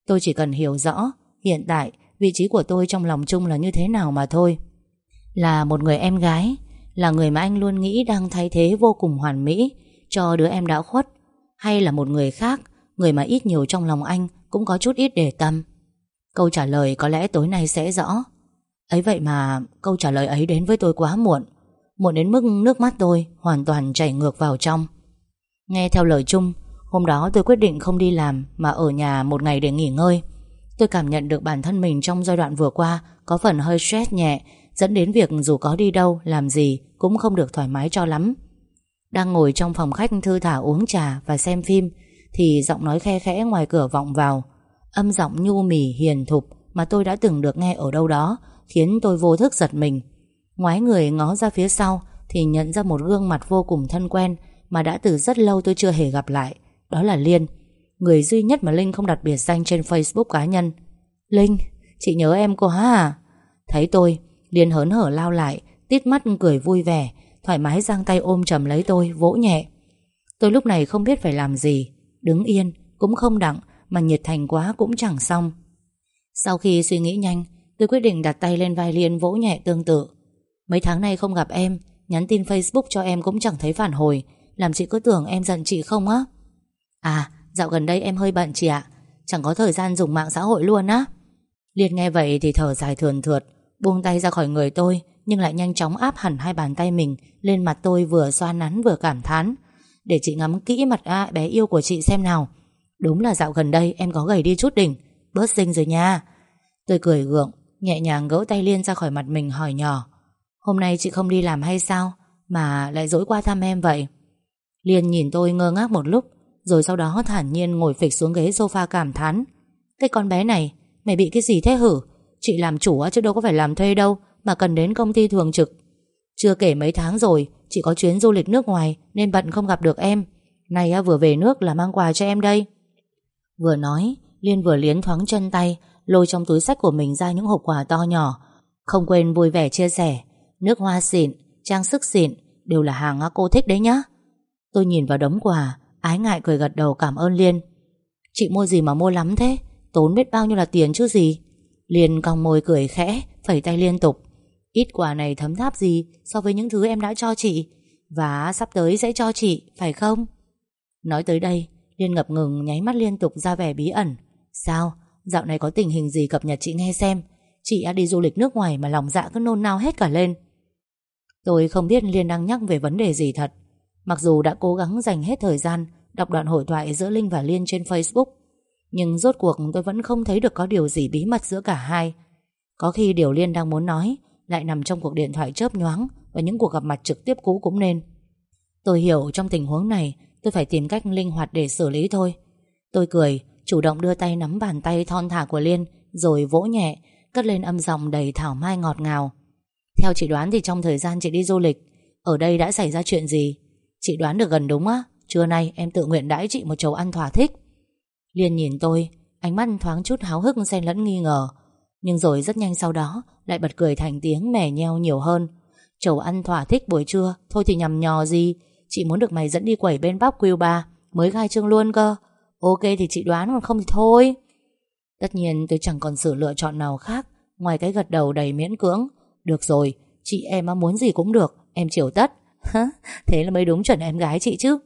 Tôi chỉ cần hiểu rõ, Hiện tại, vị trí của tôi trong lòng chung là như thế nào mà thôi. Là một người em gái, Là người mà anh luôn nghĩ đang thay thế vô cùng hoàn mỹ cho đứa em đã khuất, Hay là một người khác, Người mà ít nhiều trong lòng anh Cũng có chút ít để tâm? Câu trả lời có lẽ tối nay sẽ rõ. Ấy vậy mà câu trả lời ấy đến với tôi quá muộn Muộn đến mức nước mắt tôi Hoàn toàn chảy ngược vào trong. Nghe theo lời chung Hôm đó tôi quyết định không đi làm Mà ở nhà một ngày để nghỉ ngơi. Tôi cảm nhận được bản thân mình trong giai đoạn vừa qua Có phần hơi stress nhẹ, Dẫn đến việc dù có đi đâu, Làm gì cũng không được thoải mái cho lắm. Đang ngồi trong phòng khách thư thả uống trà Và xem phim Thì giọng nói khe khẽ ngoài cửa vọng vào. Âm giọng nhu mì hiền thục Mà tôi đã từng được nghe ở đâu đó Khiến tôi vô thức giật mình. Ngoái người ngó ra phía sau Thì nhận ra một gương mặt vô cùng thân quen Mà đã từ rất lâu tôi chưa hề gặp lại Đó là Liên Người duy nhất mà Linh không đặt biệt danh trên Facebook cá nhân. Linh, chị nhớ em quá à Thấy tôi Liên hớn hở lao lại Tít mắt cười vui vẻ Thoải mái giang tay ôm chầm lấy tôi, vỗ nhẹ. Tôi lúc này không biết phải làm gì, Đứng yên, cũng không đặng, Mà nhiệt thành quá cũng chẳng xong. Sau khi suy nghĩ nhanh, Tôi quyết định đặt tay lên vai Liên vỗ nhẹ tương tự. Mấy tháng nay không gặp em, Nhắn tin Facebook cho em cũng chẳng thấy phản hồi, Làm chị cứ tưởng em giận chị không á? À dạo gần đây em hơi bận chị ạ, Chẳng có thời gian dùng mạng xã hội luôn á. Liên nghe vậy thì thở dài thườn thượt, Buông tay ra khỏi người tôi nhưng lại nhanh chóng áp hẳn hai bàn tay mình Lên mặt tôi vừa xoa nắn vừa cảm thán. Để chị ngắm kỹ mặt a bé yêu của chị xem nào. Đúng là dạo gần đây em có gầy đi chút đỉnh. Bớt xinh rồi nha. Tôi cười gượng, Nhẹ nhàng gỡ tay Liên ra khỏi mặt mình hỏi nhỏ. Hôm nay chị không đi làm hay sao? Mà lại dỗi qua thăm em vậy. Liên nhìn tôi ngơ ngác một lúc, Rồi sau đó thản nhiên ngồi phịch xuống ghế sofa cảm thán. Cái con bé này, Mày bị cái gì thế hử? Chị làm chủ chứ đâu có phải làm thuê đâu. Mà cần đến công ty thường trực. Chưa kể mấy tháng rồi Chị có chuyến du lịch nước ngoài Nên bận không gặp được em. Này vừa về nước là mang quà cho em đây. Vừa nói Liên vừa liến thoáng chân tay Lôi trong túi sách của mình ra những hộp quà to nhỏ. Không quên vui vẻ chia sẻ Nước hoa xịn, trang sức xịn Đều là hàng cô thích đấy nhá. Tôi nhìn vào đống quà Ái ngại cười gật đầu cảm ơn Liên. Chị mua gì mà mua lắm thế? Tốn biết bao nhiêu là tiền chứ gì? Liên cong môi cười khẽ Phẩy tay liên tục. Ít quà này thấm tháp gì so với những thứ em đã cho chị? Và sắp tới sẽ cho chị, Phải không? Nói tới đây, Liên ngập ngừng nháy mắt liên tục ra vẻ bí ẩn. Sao? Dạo này có tình hình gì cập nhật chị nghe xem? Chị đã đi du lịch nước ngoài mà lòng dạ cứ nôn nao hết cả lên. Tôi không biết Liên đang nhắc về vấn đề gì thật. Mặc dù đã cố gắng dành hết thời gian Đọc đoạn hội thoại giữa Linh và Liên trên Facebook, Nhưng rốt cuộc tôi vẫn không thấy được có điều gì bí mật giữa cả hai. Có khi điều Liên đang muốn nói lại nằm trong cuộc điện thoại chớp nhoáng, Và những cuộc gặp mặt trực tiếp cũ cũng nên. Tôi hiểu trong tình huống này, Tôi phải tìm cách linh hoạt để xử lý thôi. Tôi cười, Chủ động đưa tay nắm bàn tay thon thả của Liên, Rồi vỗ nhẹ, Cất lên âm giọng đầy thảo mai ngọt ngào. Theo chị đoán thì trong thời gian chị đi du lịch, Ở đây đã xảy ra chuyện gì? Chị đoán được gần đúng á, Trưa nay em tự nguyện đãi chị một chầu ăn thỏa thích. Liên nhìn tôi, Ánh mắt thoáng chút háo hức xen lẫn nghi ngờ. Nhưng rồi rất nhanh sau đó Lại bật cười thành tiếng mẻ nheo nhiều hơn. Chầu ăn thỏa thích buổi trưa Thôi thì nhầm nhò gì? Chị muốn được mày dẫn đi quẩy bên Bắp Q3 Mới khai trương luôn cơ. Ok thì chị đoán còn không thì thôi. Tất nhiên tôi chẳng còn sự lựa chọn nào khác Ngoài cái gật đầu đầy miễn cưỡng. Được rồi, chị em muốn gì cũng được Em chịu tất. Thế là mới đúng chuẩn em gái chị chứ.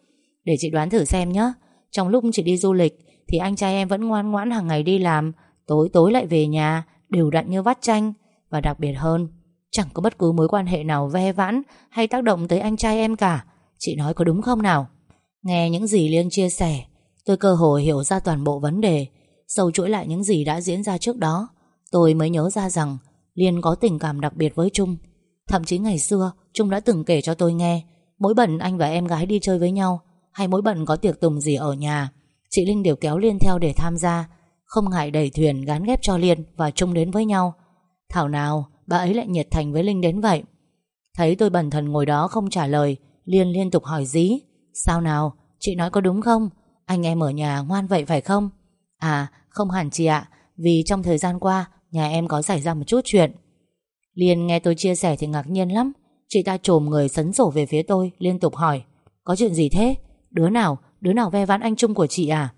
Để chị đoán thử xem nhé Trong lúc chị đi du lịch Thì anh trai em vẫn ngoan ngoãn hàng ngày đi làm Tối tối lại về nhà Đều đặn như vắt chanh. Và đặc biệt hơn, Chẳng có bất cứ mối quan hệ nào ve vãn Hay tác động tới anh trai em cả. Chị nói có đúng không nào? Nghe những gì Liên chia sẻ, Tôi cơ hội hiểu ra toàn bộ vấn đề. Sâu chuỗi lại những gì đã diễn ra trước đó, Tôi mới nhớ ra rằng Liên có tình cảm đặc biệt với Trung. Thậm chí ngày xưa, Trung đã từng kể cho tôi nghe, Mỗi bận anh và em gái đi chơi với nhau, Hay mỗi bận có tiệc tùng gì ở nhà, Chị Linh đều kéo Liên theo để tham gia. Không ngại đẩy thuyền gán ghép cho Liên Và chung đến với nhau. Thảo nào, bà ấy lại nhiệt thành với Linh đến vậy. Thấy tôi bần thần ngồi đó không trả lời, Liên liên tục hỏi dí, Sao nào, chị nói có đúng không? Anh em ở nhà ngoan vậy phải không? À không hẳn chị ạ, Vì trong thời gian qua nhà em có xảy ra một chút chuyện. Liên nghe tôi chia sẻ thì ngạc nhiên lắm. Chị ta trồm người sấn sổ về phía tôi, Liên tục hỏi, Có chuyện gì thế? Đứa nào Đứa nào ve vãn anh Trung của chị à?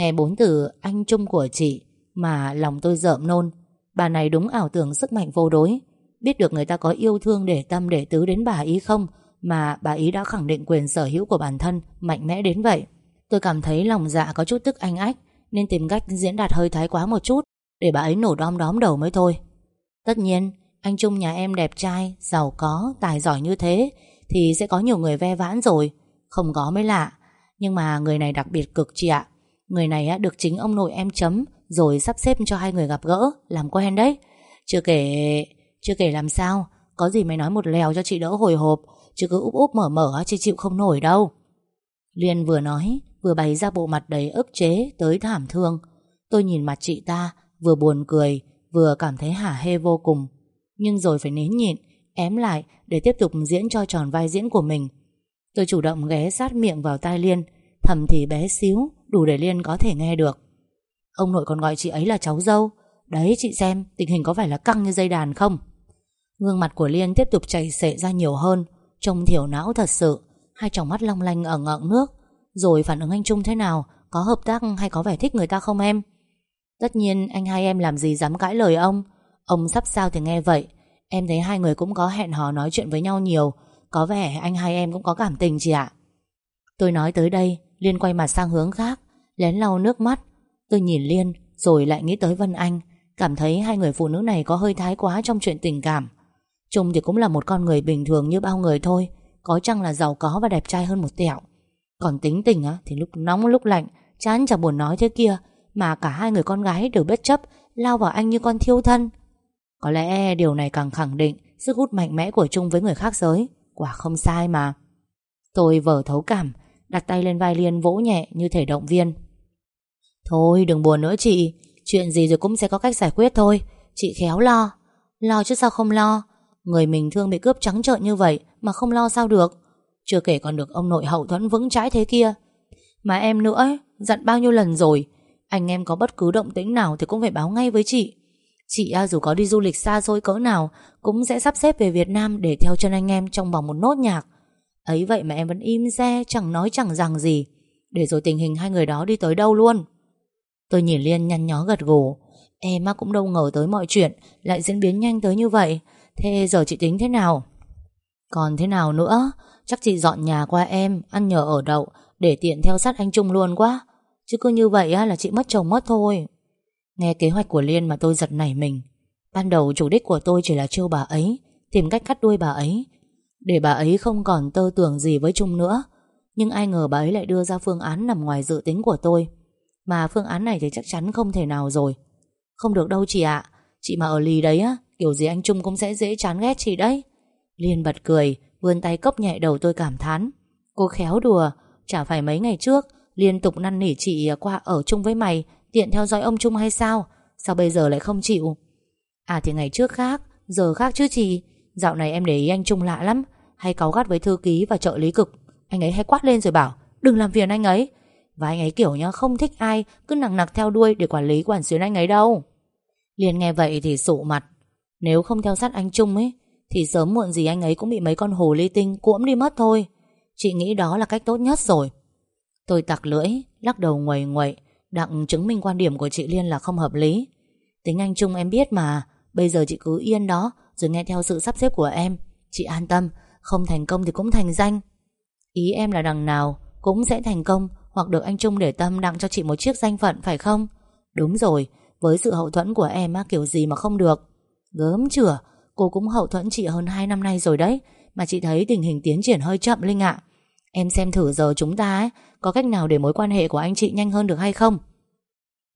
Nghe bốn từ anh Trung của chị Mà lòng tôi rợm nôn. Bà này đúng ảo tưởng sức mạnh vô đối. Biết được người ta có yêu thương để tâm để tứ đến bà ý không Mà bà ý đã khẳng định quyền sở hữu của bản thân Mạnh mẽ đến vậy. Tôi cảm thấy lòng dạ có chút tức anh ách Nên tìm cách diễn đạt hơi thái quá một chút Để bà ấy nổ đom đóm đầu mới thôi. Tất nhiên Anh Trung nhà em đẹp trai Giàu có, tài giỏi như thế Thì sẽ có nhiều người ve vãn rồi. Không có mới lạ Nhưng mà người này đặc biệt cực chị ạ. Người này được chính ông nội em chấm, Rồi sắp xếp cho hai người gặp gỡ, Làm quen đấy. Chưa kể chưa kể làm sao, Có gì mày nói một lèo cho chị đỡ hồi hộp, Chứ cứ úp úp mở mở chị chịu không nổi đâu. Liên vừa nói, Vừa bày ra bộ mặt đầy ức chế Tới thảm thương. Tôi nhìn mặt chị ta, Vừa buồn cười, Vừa cảm thấy hả hê vô cùng. Nhưng rồi phải nín nhịn, Ém lại để tiếp tục diễn cho tròn vai diễn của mình. Tôi chủ động ghé sát miệng vào tai Liên, Thầm thì bé xíu Đủ để Liên có thể nghe được. Ông nội còn gọi chị ấy là cháu dâu. Đấy, chị xem, tình hình có phải là căng như dây đàn không? Gương mặt của Liên tiếp tục chảy xệ ra nhiều hơn. Trông thiểu não thật sự. Hai tròng mắt long lanh ở ngợn nước. Rồi phản ứng anh Trung thế nào? Có hợp tác hay có vẻ thích người ta không em? Tất nhiên, anh hai em làm gì dám cãi lời ông. Ông sắp sao thì nghe vậy. Em thấy hai người cũng có hẹn hò nói chuyện với nhau nhiều. Có vẻ anh hai em cũng có cảm tình chị ạ. Tôi nói tới đây Liên quay mặt sang hướng khác, Lén lau nước mắt. Tôi nhìn Liên, Rồi lại nghĩ tới Vân Anh. Cảm thấy hai người phụ nữ này có hơi thái quá trong chuyện tình cảm. Trung thì cũng là một con người bình thường như bao người thôi, Có chăng là giàu có và đẹp trai hơn một tẹo. Còn tính tình á, thì lúc nóng lúc lạnh, Chán chẳng buồn nói thế kia, Mà cả hai người con gái đều bất chấp, Lao vào anh như con thiêu thân. Có lẽ điều này càng khẳng định Sức hút mạnh mẽ của Trung với người khác giới. Quả không sai mà. Tôi vờ thấu cảm Đặt tay lên vai Liên vỗ nhẹ như thể động viên. Thôi đừng buồn nữa chị. Chuyện gì rồi cũng sẽ có cách giải quyết thôi. Chị khéo lo. Lo chứ sao không lo? Người mình thương bị cướp trắng trợn như vậy Mà không lo sao được. Chưa kể còn được ông nội hậu thuẫn vững chãi thế kia. Mà em nữa ấy, Dặn bao nhiêu lần rồi? Anh em có bất cứ động tĩnh nào Thì cũng phải báo ngay với chị. Chị à, dù có đi du lịch xa xôi cỡ nào Cũng sẽ sắp xếp về Việt Nam Để theo chân anh em trong vòng một nốt nhạc. Ấy vậy mà em vẫn im re, Chẳng nói chẳng rằng gì. Để rồi tình hình hai người đó đi tới đâu luôn? Tôi nhìn Liên nhăn nhó gật gù. Em cũng đâu ngờ tới mọi chuyện, Lại diễn biến nhanh tới như vậy. Thế giờ chị tính thế nào? Còn thế nào nữa? Chắc chị dọn nhà qua em, Ăn nhờ ở đậu, Để tiện theo sát anh Trung luôn quá. Chứ cứ như vậy là chị mất chồng mất thôi. Nghe kế hoạch của Liên mà tôi giật nảy mình. Ban đầu chủ đích của tôi chỉ là trêu bà ấy, Tìm cách cắt đuôi bà ấy để bà ấy không còn tơ tưởng gì với Trung nữa. Nhưng ai ngờ bà ấy lại đưa ra phương án nằm ngoài dự tính của tôi. Mà phương án này thì chắc chắn không thể nào rồi. Không được đâu chị ạ. Chị mà ở lì đấy á, Kiểu gì anh Trung cũng sẽ dễ chán ghét chị đấy. Liên bật cười, Vươn tay cốc nhẹ đầu tôi cảm thán. Cô khéo đùa, Chả phải mấy ngày trước, Liên tục năn nỉ chị qua ở chung với mày, Tiện theo dõi ông Trung hay sao? Sao bây giờ lại không chịu? À thì ngày trước khác, Giờ khác chứ chị? Dạo này em để ý anh Trung lạ lắm. Hay cáu gắt với thư ký và trợ lý cực. Anh ấy hay quát lên rồi bảo Đừng làm phiền anh ấy. Và anh ấy kiểu nhá không thích ai Cứ nặng nặc theo đuôi để quản lý quản xuyến anh ấy đâu. Liên nghe vậy thì sụ mặt. Nếu không theo sát anh Trung ấy Thì sớm muộn gì anh ấy cũng bị mấy con hồ ly tinh Cuỗm đi mất thôi. Chị nghĩ đó là cách tốt nhất rồi. Tôi tặc lưỡi, lắc đầu ngoầy ngoậy Đặng chứng minh quan điểm của chị Liên là không hợp lý. Tính anh Trung em biết mà Bây giờ chị cứ yên đó rồi nghe theo sự sắp xếp của em Chị an tâm Không thành công thì cũng thành danh Ý em là đằng nào Cũng sẽ thành công hoặc được anh Trung để tâm đặng cho chị một chiếc danh phận phải không? Đúng rồi, với sự hậu thuẫn của em á kiểu gì mà không được. Gớm chửa, cô cũng hậu thuẫn chị hơn 2 năm nay rồi đấy, mà chị thấy tình hình tiến triển hơi chậm Linh ạ. Em xem thử giờ chúng ta ấy, có cách nào để mối quan hệ của anh chị nhanh hơn được hay không?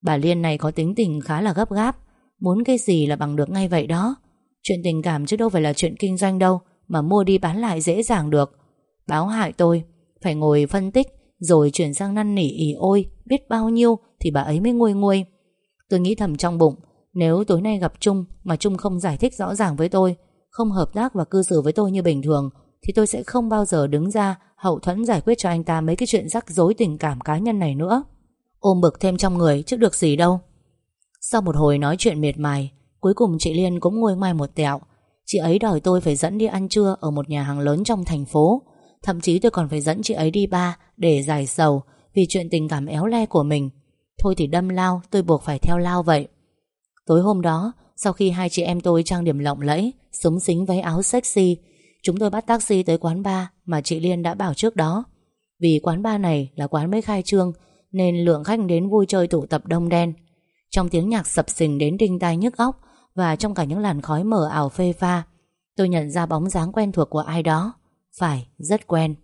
Bà Liên này có tính tình khá là gấp gáp, muốn cái gì là bằng được ngay vậy đó. Chuyện tình cảm chứ đâu phải là chuyện kinh doanh đâu, mà mua đi bán lại dễ dàng được. Báo hại tôi, Phải ngồi phân tích Rồi chuyển sang năn nỉ ỉ ôi Biết bao nhiêu thì bà ấy mới nguôi nguôi. Tôi nghĩ thầm trong bụng Nếu tối nay gặp Trung Mà Trung không giải thích rõ ràng với tôi Không hợp tác và cư xử với tôi như bình thường Thì tôi sẽ không bao giờ đứng ra Hậu thuẫn giải quyết cho anh ta mấy cái chuyện rắc rối tình cảm cá nhân này nữa. Ôm bực thêm trong người chứ được gì đâu. Sau một hồi nói chuyện miệt mài Cuối cùng chị Liên cũng nguôi ngoai một tẹo. Chị ấy đòi tôi phải dẫn đi ăn trưa Ở một nhà hàng lớn trong thành phố. Thậm chí tôi còn phải dẫn chị ấy đi ba Để giải sầu Vì chuyện tình cảm éo le của mình. Thôi thì đâm lao, tôi buộc phải theo lao vậy. Tối hôm đó, Sau khi hai chị em tôi trang điểm lộng lẫy, Súng xính váy áo sexy, Chúng tôi bắt taxi tới quán bar Mà chị Liên đã bảo trước đó. Vì quán bar này là quán mới khai trương, Nên lượng khách đến vui chơi tụ tập đông đen. Trong tiếng nhạc sập sình đến đinh tai nhức óc và trong cả những làn khói mờ ảo phê pha Tôi nhận ra bóng dáng quen thuộc của ai đó Phải, rất quen.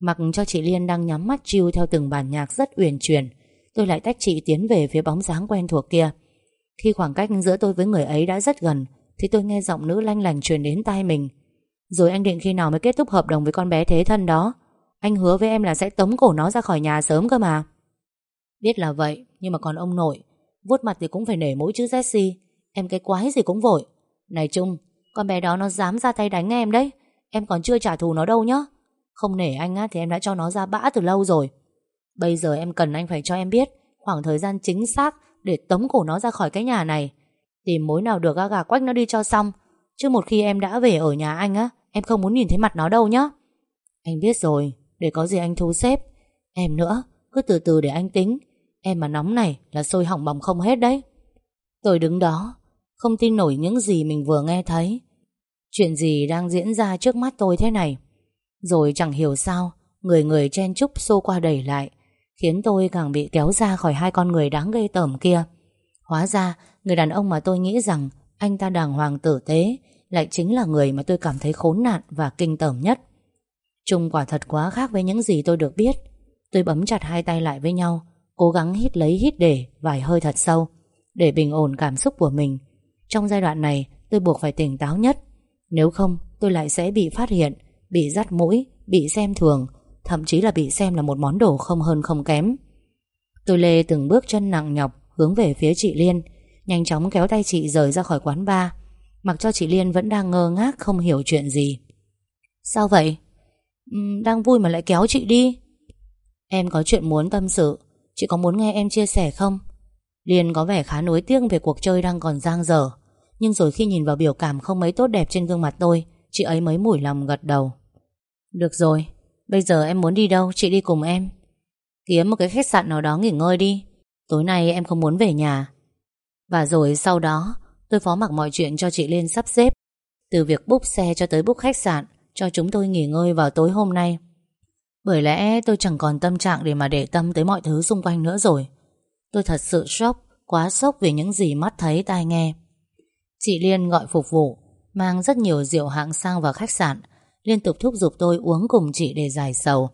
Mặc cho chị Liên đang nhắm mắt chiêu theo từng bản nhạc rất uyển chuyển Tôi lại tách chị tiến về phía bóng dáng quen thuộc kia. Khi khoảng cách giữa tôi với người ấy đã rất gần Thì tôi nghe giọng nữ lanh lành truyền đến tai mình. Rồi anh định khi nào mới kết thúc hợp đồng với con bé thế thân đó? Anh hứa với em là sẽ tống cổ nó ra khỏi nhà sớm cơ mà. Biết là vậy Nhưng mà còn ông nội vuốt mặt thì cũng phải nể mũi chứ Jessie Em cái quái gì cũng vội Này Trung Con bé đó nó dám ra tay đánh em đấy Em còn chưa trả thù nó đâu nhá Không nể anh á thì em đã cho nó ra bã từ lâu rồi Bây giờ em cần anh phải cho em biết khoảng thời gian chính xác để tống cổ nó ra khỏi cái nhà này. Tìm mối nào được gà quách nó đi cho xong. Chứ một khi em đã về ở nhà anh á, em không muốn nhìn thấy mặt nó đâu nhá. Anh biết rồi, để có gì anh thu xếp. Em nữa, cứ từ từ để anh tính. Em mà nóng này là sôi hỏng bỏng không hết đấy. Tôi đứng đó, không tin nổi những gì mình vừa nghe thấy. Chuyện gì đang diễn ra trước mắt tôi thế này? Rồi chẳng hiểu sao, người người chen chúc xô qua đẩy lại. Khiến tôi càng bị kéo ra khỏi hai con người đáng ghê tởm kia Hóa ra Người đàn ông mà tôi nghĩ rằng Anh ta đàng hoàng tử tế Lại chính là người mà tôi cảm thấy khốn nạn Và kinh tởm nhất Trung quả thật quá khác với những gì tôi được biết Tôi bấm chặt hai tay lại với nhau Cố gắng hít lấy hít để Vài hơi thật sâu Để bình ổn cảm xúc của mình trong giai đoạn này tôi buộc phải tỉnh táo nhất. Nếu không tôi lại sẽ bị phát hiện Bị dắt mũi, bị xem thường Thậm chí là bị xem là một món đồ không hơn không kém. Tôi lê từng bước chân nặng nhọc Hướng về phía chị Liên Nhanh chóng kéo tay chị rời ra khỏi quán bar. Mặc cho chị Liên vẫn đang ngơ ngác Không hiểu chuyện gì. Sao vậy? Đang vui mà lại kéo chị đi. Em có chuyện muốn tâm sự Chị có muốn nghe em chia sẻ không? Liên có vẻ khá nối tiếc về cuộc chơi đang còn giang dở. Nhưng rồi khi nhìn vào biểu cảm không mấy tốt đẹp trên gương mặt tôi, Chị ấy mới mủi lòng gật đầu. Được rồi, Bây giờ em muốn đi đâu, Chị đi cùng em. Kiếm một cái khách sạn nào đó nghỉ ngơi đi, Tối nay em không muốn về nhà. Và rồi sau đó, Tôi phó mặc mọi chuyện cho chị Liên sắp xếp, Từ việc búc xe cho tới búc khách sạn, Cho chúng tôi nghỉ ngơi vào tối hôm nay. Bởi lẽ tôi chẳng còn tâm trạng Để mà để tâm tới mọi thứ xung quanh nữa rồi. Tôi thật sự sốc, Quá sốc vì những gì mắt thấy tai nghe. Chị Liên gọi phục vụ, Mang rất nhiều rượu hạng sang vào khách sạn, liên tục thúc giục tôi uống cùng chị để giải sầu.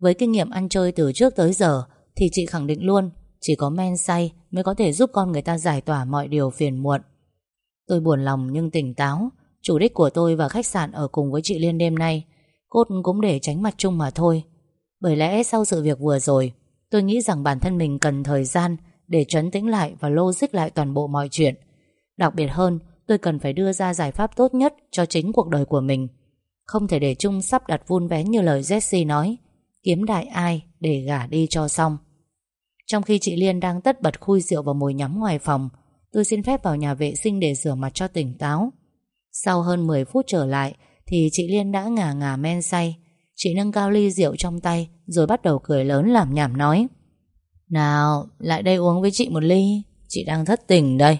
Với kinh nghiệm ăn chơi từ trước tới giờ, thì chị khẳng định luôn, chỉ có men say mới có thể giúp con người ta giải tỏa mọi điều phiền muộn. Tôi buồn lòng nhưng tỉnh táo. Chủ đích của tôi và khách sạn ở cùng với chị Liên đêm nay, cốt cũng để tránh mặt chung mà thôi. Bởi lẽ sau sự việc vừa rồi, tôi nghĩ rằng bản thân mình cần thời gian để trấn tĩnh lại và logic lại toàn bộ mọi chuyện. Đặc biệt hơn, tôi cần phải đưa ra giải pháp tốt nhất cho chính cuộc đời của mình. Không thể để Trung sắp đặt vun vén như lời Jesse nói Kiếm đại ai để gả đi cho xong. Trong khi chị Liên đang tất bật khui rượu và mùi nhắm ngoài phòng Tôi xin phép vào nhà vệ sinh để rửa mặt cho tỉnh táo. Sau hơn 10 phút trở lại Thì chị Liên đã ngả ngả men say. Chị nâng cao ly rượu trong tay Rồi bắt đầu cười lớn làm nhảm nói Nào lại đây uống với chị một ly Chị đang thất tình đây.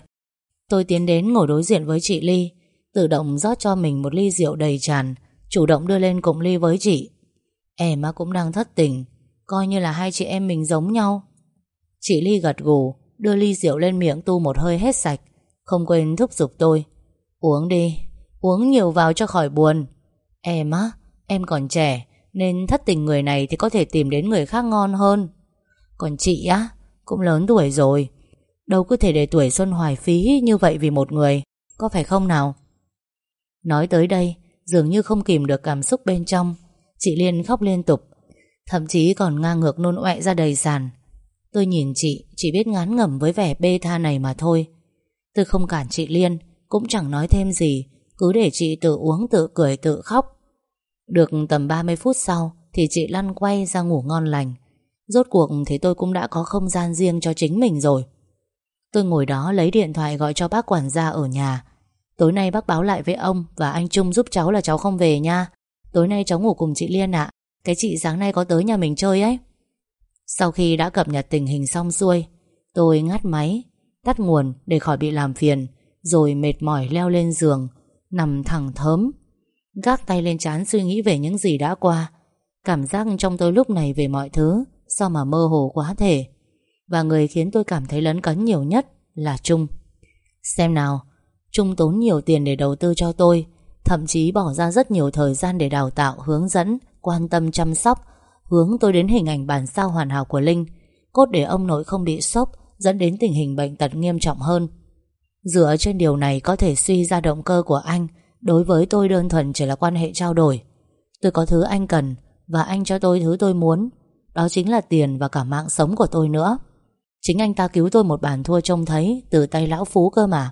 Tôi tiến đến ngồi đối diện với chị Ly, Tự động rót cho mình một ly rượu đầy tràn, Chủ động đưa lên cụng ly với chị. Em cũng đang thất tình, Coi như là hai chị em mình giống nhau. Chị Ly gật gù, Đưa ly rượu lên miệng tu một hơi hết sạch, Không quên thúc giục tôi. Uống đi, Uống nhiều vào cho khỏi buồn. Em á, Em còn trẻ, Nên thất tình người này thì có thể tìm đến người khác ngon hơn. Còn chị á, Cũng lớn tuổi rồi Đâu có thể để tuổi xuân hoài phí như vậy vì một người, Có phải không nào? Nói tới đây, Dường như không kìm được cảm xúc bên trong, Chị Liên khóc liên tục, Thậm chí còn ngang ngược nôn ọe ra đầy sàn. Tôi nhìn chị, Chỉ biết ngán ngẩm với vẻ bê tha này mà thôi. Tôi không cản chị Liên, Cũng chẳng nói thêm gì, Cứ để chị tự uống, tự cười, tự khóc. Được tầm 30 phút sau, Thì chị lăn quay ra ngủ ngon lành. Rốt cuộc thì tôi cũng đã có không gian riêng cho chính mình rồi. Tôi ngồi đó lấy điện thoại gọi cho bác quản gia ở nhà. Tối nay bác báo lại với ông Và anh Trung giúp cháu là cháu không về nha. Tối nay cháu ngủ cùng chị Liên ạ. Cái chị sáng nay có tới nhà mình chơi ấy. Sau khi đã cập nhật tình hình xong xuôi, Tôi ngắt máy, Tắt nguồn để khỏi bị làm phiền, Rồi mệt mỏi leo lên giường, Nằm thẳng thớm, Gác tay lên chán suy nghĩ về những gì đã qua. Cảm giác trong tôi lúc này về mọi thứ, Sao mà mơ hồ quá thể. Và người khiến tôi cảm thấy lấn cấn nhiều nhất Là Trung. Xem nào Trung tốn nhiều tiền để đầu tư cho tôi Thậm chí bỏ ra rất nhiều thời gian để đào tạo Hướng dẫn, quan tâm chăm sóc Hướng tôi đến hình ảnh bản sao hoàn hảo của Linh Cốt để ông nội không bị sốc Dẫn đến tình hình bệnh tật nghiêm trọng hơn. Dựa trên điều này có thể suy ra động cơ của anh Đối với tôi đơn thuần chỉ là quan hệ trao đổi. Tôi có thứ anh cần Và anh cho tôi thứ tôi muốn Đó chính là tiền và cả mạng sống của tôi nữa. Chính anh ta cứu tôi một bàn thua trông thấy Từ tay lão phú cơ mà.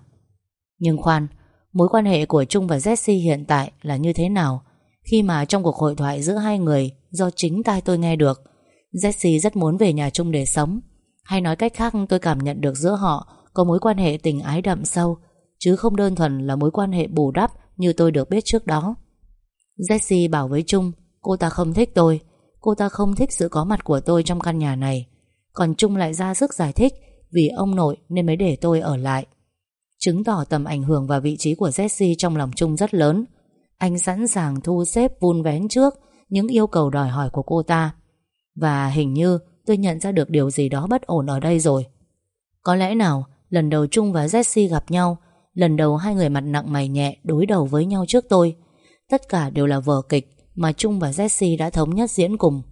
Nhưng khoan, Mối quan hệ của Trung và Jesse hiện tại là như thế nào? Khi mà trong cuộc hội thoại giữa hai người, Do chính tai tôi nghe được, Jesse rất muốn về nhà Trung để sống. Hay nói cách khác, tôi cảm nhận được giữa họ Có mối quan hệ tình ái đậm sâu, Chứ không đơn thuần là mối quan hệ bù đắp Như tôi được biết trước đó. Jesse bảo với Trung, Cô ta không thích tôi. Cô ta không thích sự có mặt của tôi trong căn nhà này. Còn Trung lại ra sức giải thích Vì ông nội nên mới để tôi ở lại. Chứng tỏ tầm ảnh hưởng và vị trí của Jesse trong lòng Trung rất lớn. Anh sẵn sàng thu xếp vun vén trước Những yêu cầu đòi hỏi của cô ta. Và hình như tôi nhận ra được điều gì đó bất ổn ở đây rồi. Có lẽ nào, Lần đầu Trung và Jesse gặp nhau, Lần đầu hai người mặt nặng mày nhẹ Đối đầu với nhau trước tôi, Tất cả đều là vở kịch Mà Trung và Jesse đã thống nhất diễn cùng.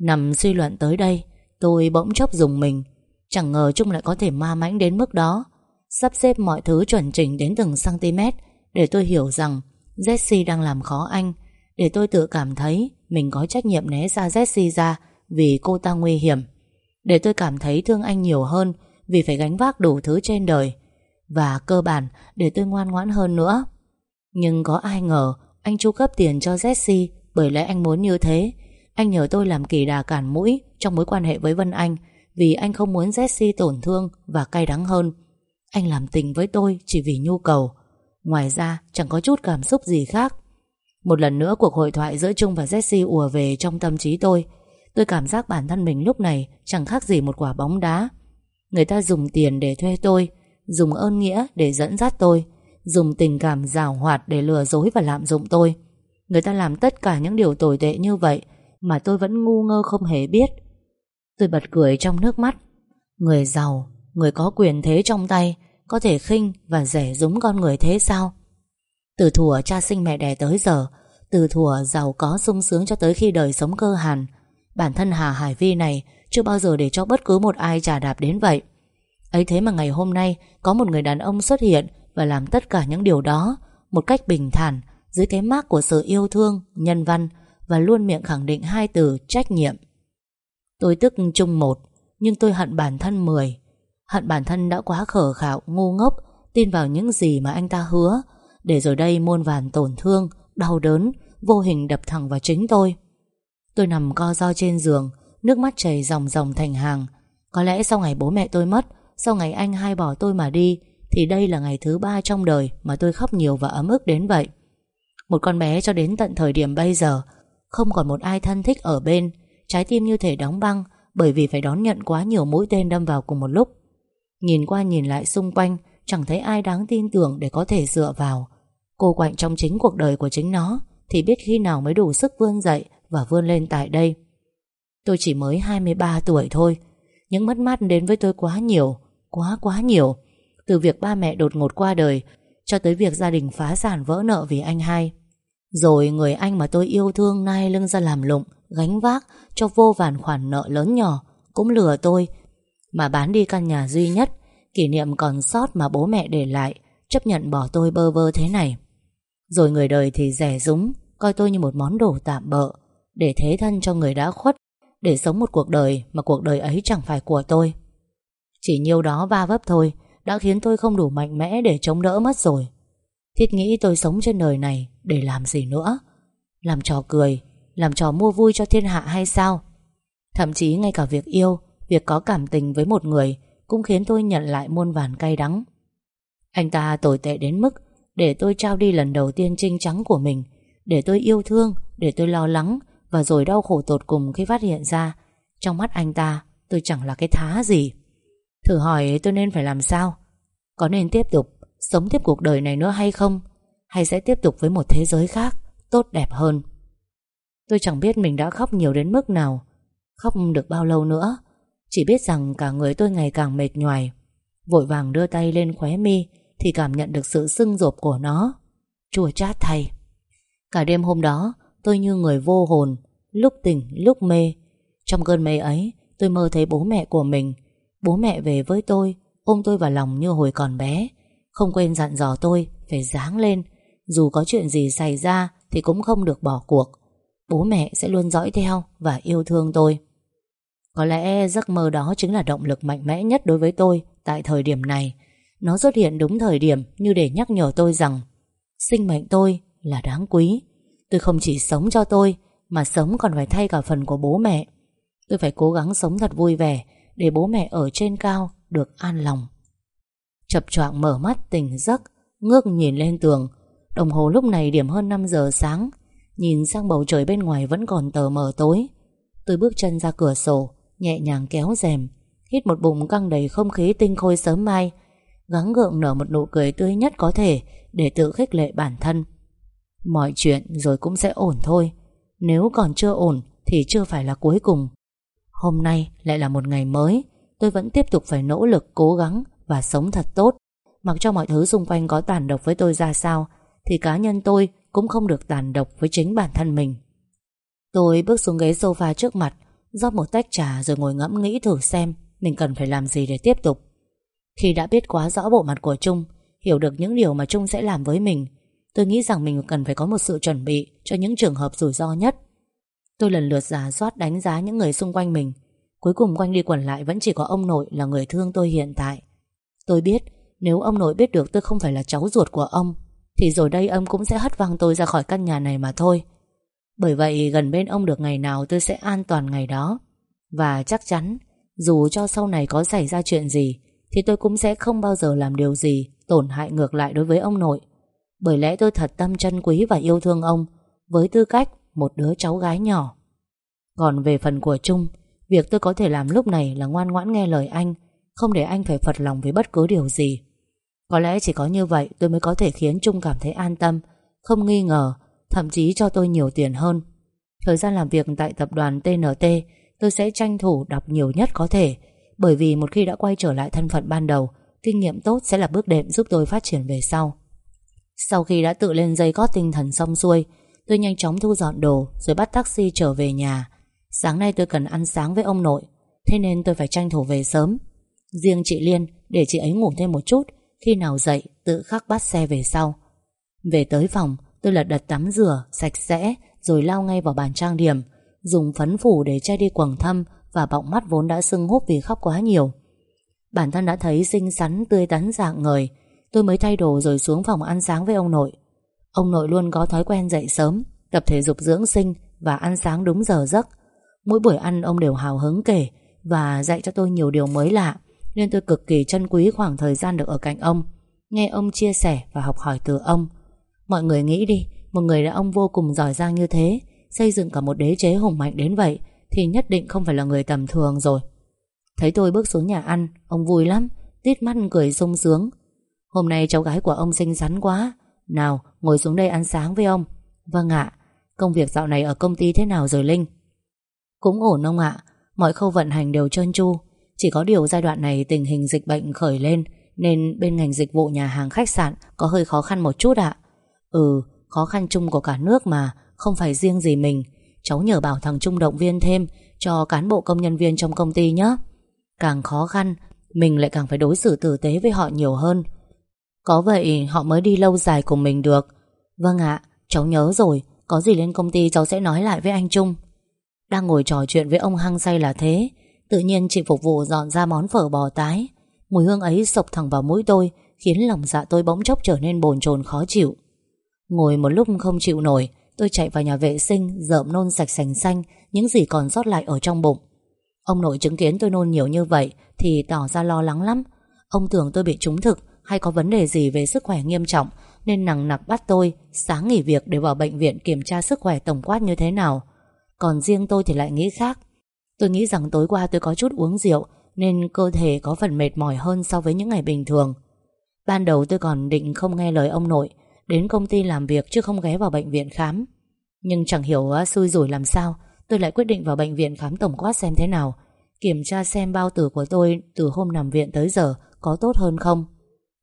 Nằm suy luận tới đây Tôi bỗng chốc dùng mình. Chẳng ngờ Trung lại có thể ma mãnh đến mức đó. Sắp xếp mọi thứ chuẩn chỉnh đến từng cm Để tôi hiểu rằng Jesse đang làm khó anh. Để tôi tự cảm thấy Mình có trách nhiệm né ra Jesse ra Vì cô ta nguy hiểm. Để tôi cảm thấy thương anh nhiều hơn Vì phải gánh vác đủ thứ trên đời. Và cơ bản, để tôi ngoan ngoãn hơn nữa. Nhưng có ai ngờ Anh chu cấp tiền cho Jesse Bởi lẽ anh muốn như thế. Anh nhờ tôi làm kỳ đà cản mũi Trong mối quan hệ với Vân Anh Vì anh không muốn Jesse tổn thương Và cay đắng hơn. Anh làm tình với tôi chỉ vì nhu cầu. Ngoài ra, chẳng có chút cảm xúc gì khác. Một lần nữa cuộc hội thoại giữa Trung và Jesse ùa về trong tâm trí tôi. Tôi cảm giác bản thân mình lúc này Chẳng khác gì một quả bóng đá. Người ta dùng tiền để thuê tôi, Dùng ơn nghĩa để dẫn dắt tôi, Dùng tình cảm rào hoạt để lừa dối và lạm dụng tôi. Người ta làm tất cả những điều tồi tệ như vậy mà tôi vẫn ngu ngơ không hề biết. Tôi bật cười trong nước mắt. Người giàu Người có quyền thế trong tay Có thể khinh và rẻ rúng con người thế sao? Từ thủa cha sinh mẹ đẻ tới giờ Từ thủa giàu có sung sướng cho tới khi đời sống cơ hàn Bản thân Hà Hải Vi này Chưa bao giờ để cho bất cứ một ai trả đạp đến vậy. Ấy thế mà ngày hôm nay Có một người đàn ông xuất hiện Và làm tất cả những điều đó Một cách bình thản Dưới cái mác của sự yêu thương, nhân văn và luôn miệng khẳng định hai từ trách nhiệm. Tôi tức chung một Nhưng tôi hận bản thân mười. Hận bản thân đã quá khờ khạo, ngu ngốc Tin vào những gì mà anh ta hứa. Để rồi đây muôn vàn tổn thương Đau đớn, vô hình đập thẳng vào chính tôi. Tôi nằm co ro trên giường Nước mắt chảy ròng ròng thành hàng. Có lẽ sau ngày bố mẹ tôi mất Sau ngày anh hai bỏ tôi mà đi Thì đây là ngày thứ ba trong đời Mà tôi khóc nhiều và ấm ức đến vậy. Một con bé cho đến tận thời điểm bây giờ không còn một ai thân thích ở bên. Trái tim như thể đóng băng, Bởi vì phải đón nhận quá nhiều mũi tên đâm vào cùng một lúc. Nhìn qua nhìn lại xung quanh, Chẳng thấy ai đáng tin tưởng để có thể dựa vào. Cô quạnh trong chính cuộc đời của chính nó, Thì biết khi nào mới đủ sức vươn dậy Và vươn lên tại đây. Tôi chỉ mới 23 tuổi thôi Những mất mát đến với tôi quá nhiều, Quá quá nhiều. Từ việc ba mẹ đột ngột qua đời, Cho tới việc gia đình phá sản vỡ nợ vì anh hai rồi người anh mà tôi yêu thương Nai lưng ra làm lụng, Gánh vác cho vô vàn khoản nợ lớn nhỏ, Cũng lừa tôi mà bán đi căn nhà duy nhất, Kỷ niệm còn sót mà bố mẹ để lại, Chấp nhận bỏ tôi bơ vơ thế này. Rồi người đời thì rẻ rúng, Coi tôi như một món đồ tạm bợ, Để thế thân cho người đã khuất, Để sống một cuộc đời mà cuộc đời ấy chẳng phải của tôi. Chỉ nhiêu đó va vấp thôi, Đã khiến tôi không đủ mạnh mẽ để chống đỡ mất rồi. Thiết nghĩ tôi sống trên đời này Để làm gì nữa? Làm trò cười, Làm trò mua vui cho thiên hạ hay sao? Thậm chí ngay cả việc yêu, Việc có cảm tình với một người Cũng khiến tôi nhận lại muôn vàn cay đắng. Anh ta tồi tệ đến mức Để tôi trao đi lần đầu tiên trinh trắng của mình, Để tôi yêu thương, Để tôi lo lắng Và rồi đau khổ tột cùng khi phát hiện ra. Trong mắt anh ta, tôi chẳng là cái thá gì. Thử hỏi tôi nên phải làm sao? Có nên tiếp tục Sống tiếp cuộc đời này nữa hay không? Hay sẽ tiếp tục với một thế giới khác, Tốt đẹp hơn? Tôi chẳng biết mình đã khóc nhiều đến mức nào, Khóc được bao lâu nữa. Chỉ biết rằng cả người tôi ngày càng mệt nhoài. Vội vàng đưa tay lên khóe mi Thì cảm nhận được sự sưng rộp của nó. Chua chát thay. Cả đêm hôm đó, Tôi như người vô hồn, Lúc tỉnh, lúc mê. Trong cơn mê ấy, tôi mơ thấy bố mẹ của mình. Bố mẹ về với tôi, Ôm tôi vào lòng như hồi còn bé. Không quên dặn dò tôi Phải dáng lên. Dù có chuyện gì xảy ra Thì cũng không được bỏ cuộc. Bố mẹ sẽ luôn dõi theo Và yêu thương tôi. Có lẽ giấc mơ đó chính là động lực mạnh mẽ nhất đối với tôi Tại thời điểm này. Nó xuất hiện đúng thời điểm Như để nhắc nhở tôi rằng, Sinh mệnh tôi là đáng quý. Tôi không chỉ sống cho tôi, Mà sống còn phải thay cả phần của bố mẹ. Tôi phải cố gắng sống thật vui vẻ Để bố mẹ ở trên cao Được an lòng. Chập choạng mở mắt tỉnh giấc, Ngước nhìn lên tường. Đồng hồ lúc này điểm hơn 5 giờ sáng. Nhìn sang bầu trời bên ngoài vẫn còn tờ mờ tối. Tôi bước chân ra cửa sổ, Nhẹ nhàng kéo rèm, Hít một bụng căng đầy không khí tinh khôi sớm mai, Gắng gượng nở một nụ cười tươi nhất có thể Để tự khích lệ bản thân. Mọi chuyện rồi cũng sẽ ổn thôi. Nếu còn chưa ổn Thì chưa phải là cuối cùng. Hôm nay lại là một ngày mới, Tôi vẫn tiếp tục phải nỗ lực, cố gắng. Và sống thật tốt. Mặc cho mọi thứ xung quanh có tàn độc với tôi ra sao, Thì cá nhân tôi Cũng không được tàn độc với chính bản thân mình. Tôi bước xuống ghế sofa trước mặt, rót một tách trà rồi ngồi ngẫm nghĩ thử xem Mình cần phải làm gì để tiếp tục. Khi đã biết quá rõ bộ mặt của Trung, Hiểu được những điều mà Trung sẽ làm với mình, Tôi nghĩ rằng mình cần phải có một sự chuẩn bị Cho những trường hợp rủi ro nhất. Tôi lần lượt giả soát đánh giá những người xung quanh mình, Cuối cùng quanh đi quẩn lại Vẫn chỉ có ông nội là người thương tôi hiện tại. Tôi biết, nếu ông nội biết được tôi không phải là cháu ruột của ông, Thì rồi đây ông cũng sẽ hất văng tôi ra khỏi căn nhà này mà thôi. Bởi vậy, gần bên ông được ngày nào tôi sẽ an toàn ngày đó. Và chắc chắn, Dù cho sau này có xảy ra chuyện gì, Thì tôi cũng sẽ không bao giờ làm điều gì Tổn hại ngược lại đối với ông nội. Bởi lẽ tôi thật tâm chân quý và yêu thương ông, Với tư cách một đứa cháu gái nhỏ. Còn về phần của Trung, Việc tôi có thể làm lúc này là ngoan ngoãn nghe lời anh không để anh phải phật lòng với bất cứ điều gì. Có lẽ chỉ có như vậy tôi mới có thể khiến Trung cảm thấy an tâm, Không nghi ngờ, Thậm chí cho tôi nhiều tiền hơn. Thời gian làm việc tại tập đoàn TNT Tôi sẽ tranh thủ đọc nhiều nhất có thể, Bởi vì một khi đã quay trở lại thân phận ban đầu, Kinh nghiệm tốt sẽ là bước đệm giúp tôi phát triển về sau. Sau khi đã tự lên dây gót tinh thần xong xuôi, Tôi nhanh chóng thu dọn đồ Rồi bắt taxi trở về nhà. Sáng nay tôi cần ăn sáng với ông nội, Thế nên tôi phải tranh thủ về sớm. Riêng chị Liên để chị ấy ngủ thêm một chút Khi nào dậy tự khắc bắt xe về sau. Về tới phòng Tôi lật đật tắm rửa, sạch sẽ Rồi lao ngay vào bàn trang điểm. Dùng phấn phủ để che đi quầng thâm Và bọng mắt vốn đã sưng húp vì khóc quá nhiều. Bản thân đã thấy xinh xắn Tươi tắn dạng người Tôi mới thay đồ rồi xuống phòng ăn sáng với ông nội. Ông nội luôn có thói quen dậy sớm Tập thể dục dưỡng sinh Và ăn sáng đúng giờ giấc. Mỗi buổi ăn ông đều hào hứng kể Và dạy cho tôi nhiều điều mới lạ. Nên tôi cực kỳ trân quý khoảng thời gian được ở cạnh ông, Nghe ông chia sẻ và học hỏi từ ông. Mọi người nghĩ đi, Một người đàn ông vô cùng giỏi giang như thế, Xây dựng cả một đế chế hùng mạnh đến vậy Thì nhất định không phải là người tầm thường rồi. Thấy tôi bước xuống nhà ăn, Ông vui lắm, Tít mắt cười sung sướng. Hôm nay cháu gái của ông xinh xắn quá. Nào, ngồi xuống đây ăn sáng với ông. Vâng ạ. Công việc dạo này ở công ty thế nào rồi Linh? Cũng ổn ông ạ. Mọi khâu vận hành đều trơn tru. Chỉ có điều giai đoạn này tình hình dịch bệnh khởi lên Nên bên ngành dịch vụ nhà hàng khách sạn Có hơi khó khăn một chút ạ. Ừ khó khăn chung của cả nước mà Không phải riêng gì mình. Cháu nhờ bảo thằng Trung động viên thêm Cho cán bộ công nhân viên trong công ty nhé Càng khó khăn Mình lại càng phải đối xử tử tế với họ nhiều hơn. Có vậy họ mới đi lâu dài cùng mình được. Vâng ạ, cháu nhớ rồi Có gì lên công ty cháu sẽ nói lại với anh Trung. Đang ngồi trò chuyện với ông hăng say là thế Tự nhiên chị phục vụ dọn ra món phở bò tái. Mùi hương ấy sộc thẳng vào mũi tôi, Khiến lòng dạ tôi bỗng chốc trở nên bồn chồn khó chịu. Ngồi một lúc không chịu nổi, Tôi chạy vào nhà vệ sinh Dợm nôn sạch sành xanh, Những gì còn sót lại ở trong bụng. Ông nội chứng kiến tôi nôn nhiều như vậy Thì tỏ ra lo lắng lắm. Ông tưởng tôi bị trúng thực Hay có vấn đề gì về sức khỏe nghiêm trọng, Nên nặng nặc bắt tôi Sáng nghỉ việc để vào bệnh viện kiểm tra sức khỏe tổng quát như thế nào. Còn riêng tôi thì lại nghĩ khác. Tôi nghĩ rằng tối qua tôi có chút uống rượu, Nên cơ thể có phần mệt mỏi hơn so với những ngày bình thường. Ban đầu tôi còn định không nghe lời ông nội, Đến công ty làm việc chứ không ghé vào bệnh viện khám. Nhưng chẳng hiểu à, xui rủi làm sao, Tôi lại quyết định vào bệnh viện khám tổng quát xem thế nào, Kiểm tra xem bao tử của tôi Từ hôm nằm viện tới giờ Có tốt hơn không.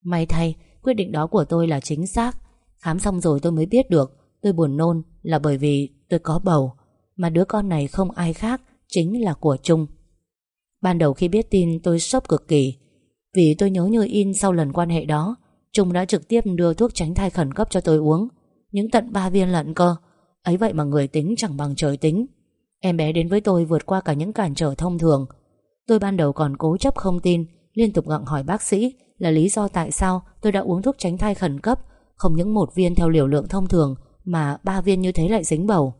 May thay, quyết định đó của tôi là chính xác. Khám xong rồi tôi mới biết được, Tôi buồn nôn là bởi vì tôi có bầu. Mà đứa con này không ai khác Chính là của Trung. Ban đầu khi biết tin tôi sốc cực kỳ, Vì tôi nhớ như in sau lần quan hệ đó, Trung đã trực tiếp đưa thuốc tránh thai khẩn cấp cho tôi uống. Những tận 3 viên lận cơ, Ấy vậy mà người tính chẳng bằng trời tính. Em bé đến với tôi vượt qua cả những cản trở thông thường. Tôi ban đầu còn cố chấp không tin, Liên tục gặng hỏi bác sĩ Là lý do tại sao tôi đã uống thuốc tránh thai khẩn cấp, Không những một viên theo liều lượng thông thường Mà ba viên như thế lại dính bầu.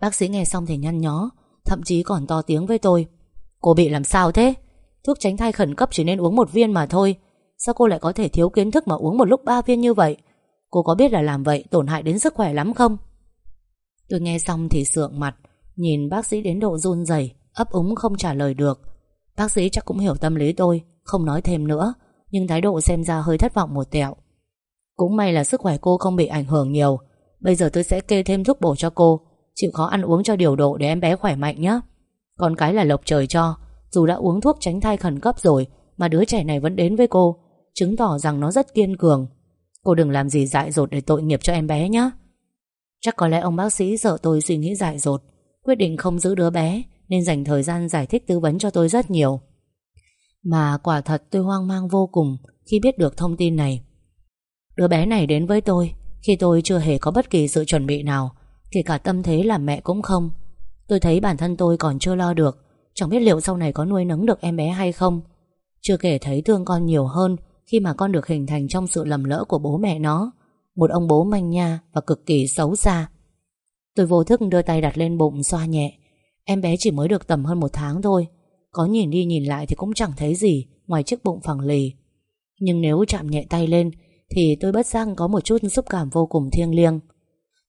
Bác sĩ nghe xong thì nhăn nhó Thậm chí còn to tiếng với tôi. Cô bị làm sao thế? Thuốc tránh thai khẩn cấp chỉ nên uống một viên mà thôi. Sao cô lại có thể thiếu kiến thức mà uống một lúc ba viên như vậy? Cô có biết là làm vậy tổn hại đến sức khỏe lắm không? Tôi nghe xong thì sượng mặt, Nhìn bác sĩ đến độ run rẩy, ấp úng không trả lời được. Bác sĩ chắc cũng hiểu tâm lý tôi, Không nói thêm nữa, Nhưng thái độ xem ra hơi thất vọng một tẹo. Cũng may là sức khỏe cô không bị ảnh hưởng nhiều. Bây giờ tôi sẽ kê thêm thuốc bổ cho cô. Chịu khó ăn uống cho điều độ để em bé khỏe mạnh nhé Con cái là lộc trời cho. Dù đã uống thuốc tránh thai khẩn cấp rồi, Mà đứa trẻ này vẫn đến với cô, Chứng tỏ rằng nó rất kiên cường. Cô đừng làm gì dại dột để tội nghiệp cho em bé nhé Chắc có lẽ ông bác sĩ sợ tôi suy nghĩ dại dột, Quyết định không giữ đứa bé, Nên dành thời gian giải thích tư vấn cho tôi rất nhiều. Mà quả thật tôi hoang mang vô cùng Khi biết được thông tin này. Đứa bé này đến với tôi Khi tôi chưa hề có bất kỳ sự chuẩn bị nào. Kể cả tâm thế làm mẹ cũng không. Tôi thấy bản thân tôi còn chưa lo được. Chẳng biết liệu sau này có nuôi nấng được em bé hay không. Chưa kể thấy thương con nhiều hơn Khi mà con được hình thành trong sự lầm lỡ của bố mẹ nó. Một ông bố manh nha Và cực kỳ xấu xa. Tôi vô thức đưa tay đặt lên bụng xoa nhẹ. Em bé chỉ mới được tầm hơn một tháng thôi. Có nhìn đi nhìn lại thì cũng chẳng thấy gì Ngoài chiếc bụng phẳng lì. Nhưng nếu chạm nhẹ tay lên Thì tôi bất giác có một chút xúc cảm vô cùng thiêng liêng.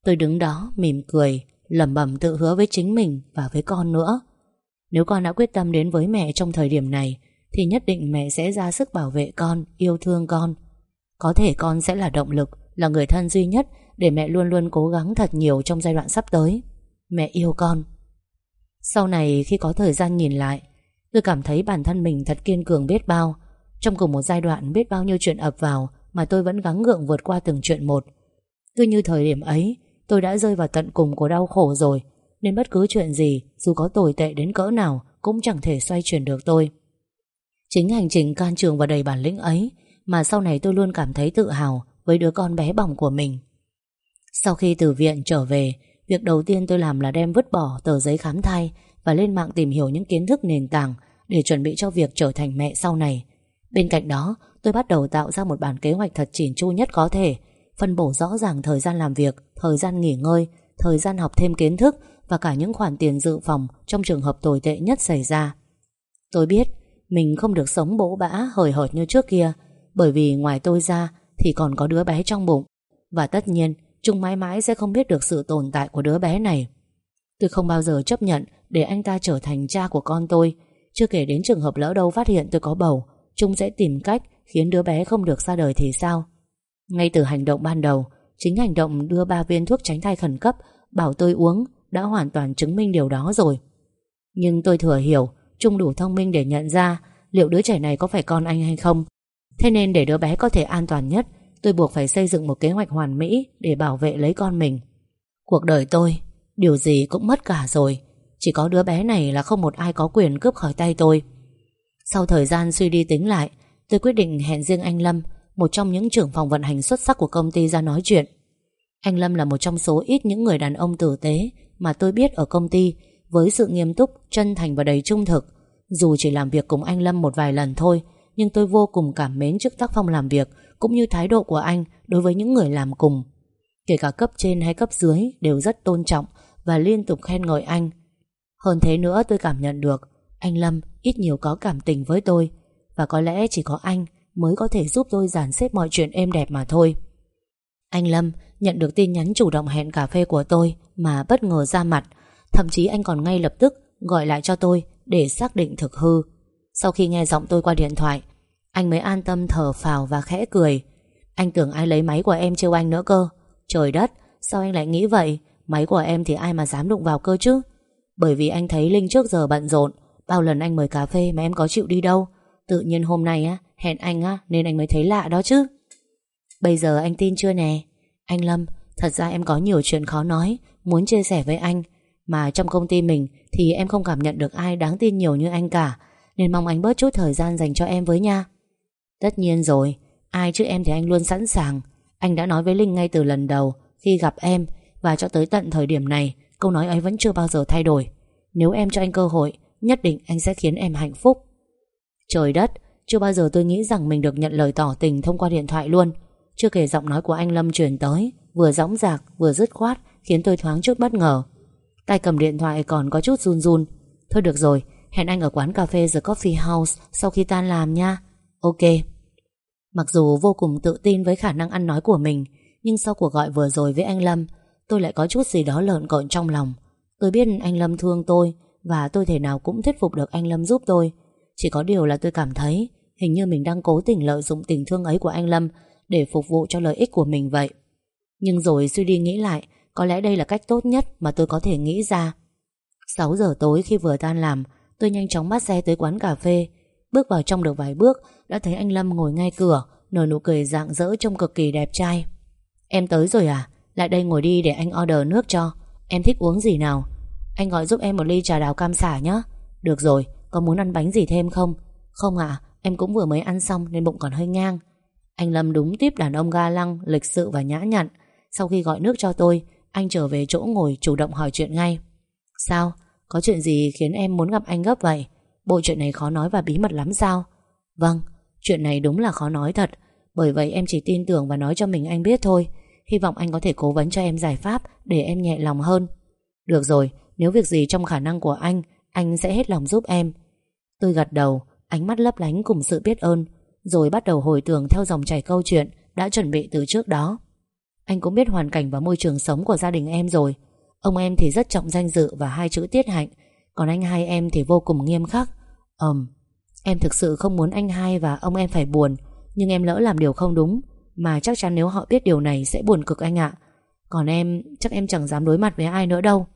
Tôi đứng đó mỉm cười, lẩm bẩm tự hứa với chính mình Và với con nữa. Nếu con đã quyết tâm đến với mẹ trong thời điểm này, Thì nhất định mẹ sẽ ra sức bảo vệ con, Yêu thương con. Có thể con sẽ là động lực, Là người thân duy nhất Để mẹ luôn luôn cố gắng thật nhiều trong giai đoạn sắp tới. Mẹ yêu con. Sau này khi có thời gian nhìn lại, Tôi cảm thấy bản thân mình thật kiên cường biết bao. Trong cùng một giai đoạn biết bao nhiêu chuyện ập vào Mà tôi vẫn gắng gượng vượt qua từng chuyện một. Cứ như thời điểm ấy Tôi đã rơi vào tận cùng của đau khổ rồi, Nên bất cứ chuyện gì, Dù có tồi tệ đến cỡ nào, Cũng chẳng thể xoay chuyển được tôi. Chính hành trình can trường và đầy bản lĩnh ấy, Mà sau này tôi luôn cảm thấy tự hào Với đứa con bé bỏng của mình. Sau khi từ viện trở về, Việc đầu tiên tôi làm là đem vứt bỏ tờ giấy khám thai Và lên mạng tìm hiểu những kiến thức nền tảng Để chuẩn bị cho việc trở thành mẹ sau này. Bên cạnh đó, Tôi bắt đầu tạo ra một bản kế hoạch thật chỉn chu nhất có thể Phân bổ rõ ràng thời gian làm việc, Thời gian nghỉ ngơi, Thời gian học thêm kiến thức Và cả những khoản tiền dự phòng Trong trường hợp tồi tệ nhất xảy ra. Tôi biết mình không được sống bỗ bã, Hời hợt như trước kia, Bởi vì ngoài tôi ra Thì còn có đứa bé trong bụng. Và tất nhiên Trung mãi mãi sẽ không biết được sự tồn tại của đứa bé này. Tôi không bao giờ chấp nhận Để anh ta trở thành cha của con tôi. Chưa kể đến trường hợp lỡ đâu phát hiện tôi có bầu Trung sẽ tìm cách Khiến đứa bé không được ra đời thì sao? Ngay từ hành động ban đầu, Chính hành động đưa ba viên thuốc tránh thai khẩn cấp, Bảo tôi uống, Đã hoàn toàn chứng minh điều đó rồi. Nhưng tôi thừa hiểu Trung đủ thông minh để nhận ra Liệu đứa trẻ này có phải con anh hay không. Thế nên để đứa bé có thể an toàn nhất, Tôi buộc phải xây dựng một kế hoạch hoàn mỹ Để bảo vệ lấy con mình. Cuộc đời tôi, Điều gì cũng mất cả rồi. Chỉ có đứa bé này là không một ai có quyền cướp khỏi tay tôi. Sau thời gian suy đi tính lại, Tôi quyết định hẹn riêng anh Lâm một trong những trưởng phòng vận hành xuất sắc của công ty ra nói chuyện. Anh Lâm là một trong số ít những người đàn ông tử tế Mà tôi biết ở công ty Với sự nghiêm túc, chân thành và đầy trung thực. Dù chỉ làm việc cùng anh Lâm một vài lần thôi Nhưng tôi vô cùng cảm mến trước tác phong làm việc Cũng như thái độ của anh Đối với những người làm cùng. Kể cả cấp trên hay cấp dưới Đều rất tôn trọng Và liên tục khen ngợi anh. Hơn thế nữa tôi cảm nhận được Anh Lâm ít nhiều có cảm tình với tôi Và có lẽ chỉ có anh Mới có thể giúp tôi dàn xếp mọi chuyện êm đẹp mà thôi. Anh Lâm nhận được tin nhắn chủ động hẹn cà phê của tôi Mà bất ngờ ra mặt. Thậm chí anh còn ngay lập tức Gọi lại cho tôi để xác định thực hư. Sau khi nghe giọng tôi qua điện thoại, Anh mới an tâm thở phào và khẽ cười. Anh tưởng ai lấy máy của em trêu anh nữa cơ. Trời đất, Sao anh lại nghĩ vậy? Máy của em thì ai mà dám đụng vào cơ chứ? Bởi vì anh thấy Linh trước giờ bận rộn, Bao lần anh mời cà phê mà em có chịu đi đâu. Tự nhiên hôm nay á Hẹn anh á, Nên anh mới thấy lạ đó chứ. Bây giờ anh tin chưa nè? Anh Lâm, Thật ra em có nhiều chuyện khó nói, Muốn chia sẻ với anh. Mà trong công ty mình Thì em không cảm nhận được ai đáng tin nhiều như anh cả, Nên mong anh bớt chút thời gian dành cho em với nha. Tất nhiên rồi, Ai chứ em thì anh luôn sẵn sàng. Anh đã nói với Linh ngay từ lần đầu, Khi gặp em, Và cho tới tận thời điểm này, Câu nói ấy vẫn chưa bao giờ thay đổi. Nếu em cho anh cơ hội, Nhất định anh sẽ khiến em hạnh phúc. Trời đất chưa bao giờ tôi nghĩ rằng mình được nhận lời tỏ tình thông qua điện thoại luôn. Chưa kể giọng nói của anh Lâm truyền tới, Vừa dõng dạc, vừa dứt khoát, Khiến tôi thoáng chút bất ngờ. Tay cầm điện thoại còn có chút run run. Thôi được rồi, Hẹn anh ở quán cà phê The Coffee House Sau khi tan làm nha. Ok. Mặc dù vô cùng tự tin với khả năng ăn nói của mình, Nhưng sau cuộc gọi vừa rồi với anh Lâm, Tôi lại có chút gì đó lợn cộn trong lòng. Tôi biết anh Lâm thương tôi, Và tôi thể nào cũng thuyết phục được anh Lâm giúp tôi. Chỉ có điều là tôi cảm thấy Hình như mình đang cố tình lợi dụng tình thương ấy của anh Lâm Để phục vụ cho lợi ích của mình vậy. Nhưng rồi suy đi nghĩ lại Có lẽ đây là cách tốt nhất mà tôi có thể nghĩ ra. 6 giờ tối khi vừa tan làm Tôi nhanh chóng bắt xe tới quán cà phê. Bước vào trong được vài bước Đã thấy anh Lâm ngồi ngay cửa Nở nụ cười rạng rỡ trông cực kỳ đẹp trai. Em tới rồi à? Lại đây ngồi đi để anh order nước cho. Em thích uống gì nào? Anh gọi giúp em một ly trà đào cam xả nhé Được rồi, có muốn ăn bánh gì thêm không? Không ạ, em cũng vừa mới ăn xong Nên bụng còn hơi ngang. Anh Lâm đúng tiếp đàn ông ga lăng, lịch sự và nhã nhặn. Sau khi gọi nước cho tôi Anh trở về chỗ ngồi chủ động hỏi chuyện ngay. Sao, có chuyện gì khiến em muốn gặp anh gấp vậy? Bộ chuyện này khó nói và bí mật lắm sao? Vâng Chuyện này đúng là khó nói thật. Bởi vậy em chỉ tin tưởng và nói cho mình anh biết thôi. Hy vọng anh có thể cố vấn cho em giải pháp Để em nhẹ lòng hơn. Được rồi Nếu việc gì trong khả năng của anh Anh sẽ hết lòng giúp em. Tôi gật đầu. Ánh mắt lấp lánh cùng sự biết ơn, Rồi bắt đầu hồi tưởng theo dòng chảy câu chuyện Đã chuẩn bị từ trước đó. Anh cũng biết hoàn cảnh và môi trường sống của gia đình em rồi. Ông em thì rất trọng danh dự Và hai chữ tiết hạnh, Còn anh hai em thì vô cùng nghiêm khắc. Ờm, Em thực sự không muốn anh hai và ông em phải buồn, Nhưng em lỡ làm điều không đúng, Mà chắc chắn nếu họ biết điều này sẽ buồn cực anh ạ. Còn em, Chắc em chẳng dám đối mặt với ai nữa đâu.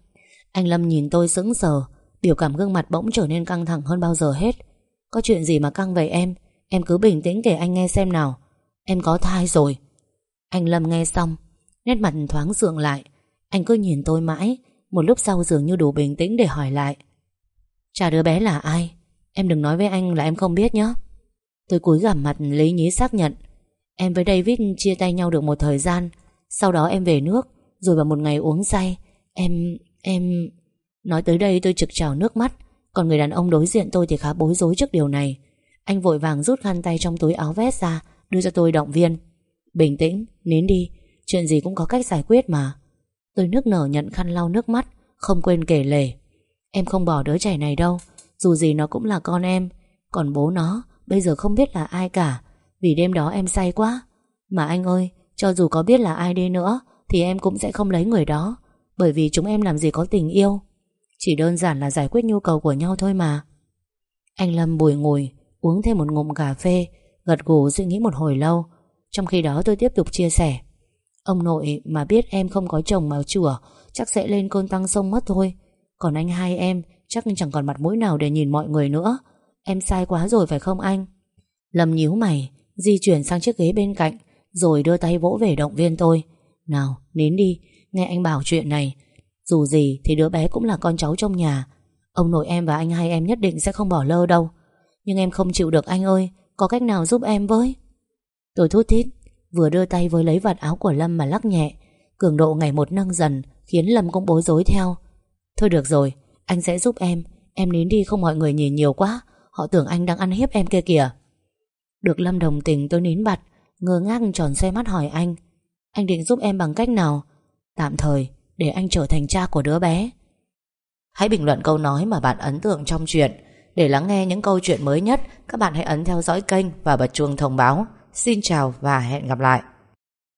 Anh Lâm nhìn tôi sững sờ, Biểu cảm gương mặt bỗng trở nên căng thẳng hơn bao giờ hết. Có chuyện gì mà căng vậy em? Em cứ bình tĩnh kể anh nghe xem nào. Em có thai rồi. Anh Lâm nghe xong, Nét mặt thoáng sượng lại. Anh cứ nhìn tôi mãi, Một lúc sau dường như đủ bình tĩnh để hỏi lại. Chả đứa bé là ai? Em đừng nói với anh là em không biết nhé Tôi cúi gằm mặt lấy nhí xác nhận. Em với David chia tay nhau được một thời gian. Sau đó em về nước, Rồi vào một ngày uống say. Em... em... Nói tới đây tôi trực trào nước mắt. Còn người đàn ông đối diện tôi thì khá bối rối trước điều này. Anh vội vàng rút khăn tay trong túi áo vest ra Đưa cho tôi động viên. Bình tĩnh, nín đi Chuyện gì cũng có cách giải quyết mà. Tôi nước nở nhận khăn lau nước mắt Không quên kể lể. Em không bỏ đứa trẻ này đâu dù gì nó cũng là con em. Còn bố nó bây giờ không biết là ai cả Vì đêm đó em say quá. Mà anh ơi Cho dù có biết là ai đi nữa Thì em cũng sẽ không lấy người đó Bởi vì chúng em làm gì có tình yêu. Chỉ đơn giản là giải quyết nhu cầu của nhau thôi mà. Anh Lâm bùi ngồi Uống thêm một ngụm cà phê, Gật gù suy nghĩ một hồi lâu. Trong khi đó tôi tiếp tục chia sẻ. Ông nội mà biết em không có chồng mà chùa Chắc sẽ lên cơn tăng sông mất thôi. Còn anh hai em, Chắc chẳng còn mặt mũi nào để nhìn mọi người nữa. Em sai quá rồi phải không anh? Lâm nhíu mày, Di chuyển sang chiếc ghế bên cạnh, Rồi đưa tay vỗ về động viên tôi. Nào, nín đi, Nghe anh bảo chuyện này. Dù gì thì đứa bé cũng là con cháu trong nhà. Ông nội em và anh hai em nhất định sẽ không bỏ lơ đâu. Nhưng em không chịu được anh ơi Có cách nào giúp em với? Tôi thút thít Vừa đưa tay với lấy vạt áo của Lâm mà lắc nhẹ. Cường độ ngày một nâng dần Khiến Lâm cũng bối rối theo. Thôi được rồi, anh sẽ giúp em. Em nín đi không mọi người nhìn nhiều quá. Họ tưởng anh đang ăn hiếp em kia kìa. Được Lâm đồng tình tôi nín bặt Ngơ ngác tròn xoay mắt hỏi anh. Anh định giúp em bằng cách nào? Tạm thời để anh trở thành cha của đứa bé. Hãy bình luận câu nói mà bạn ấn tượng trong chuyện. Để lắng nghe những câu chuyện mới nhất, Các bạn hãy ấn theo dõi kênh Và bật chuông thông báo. Xin chào và hẹn gặp lại.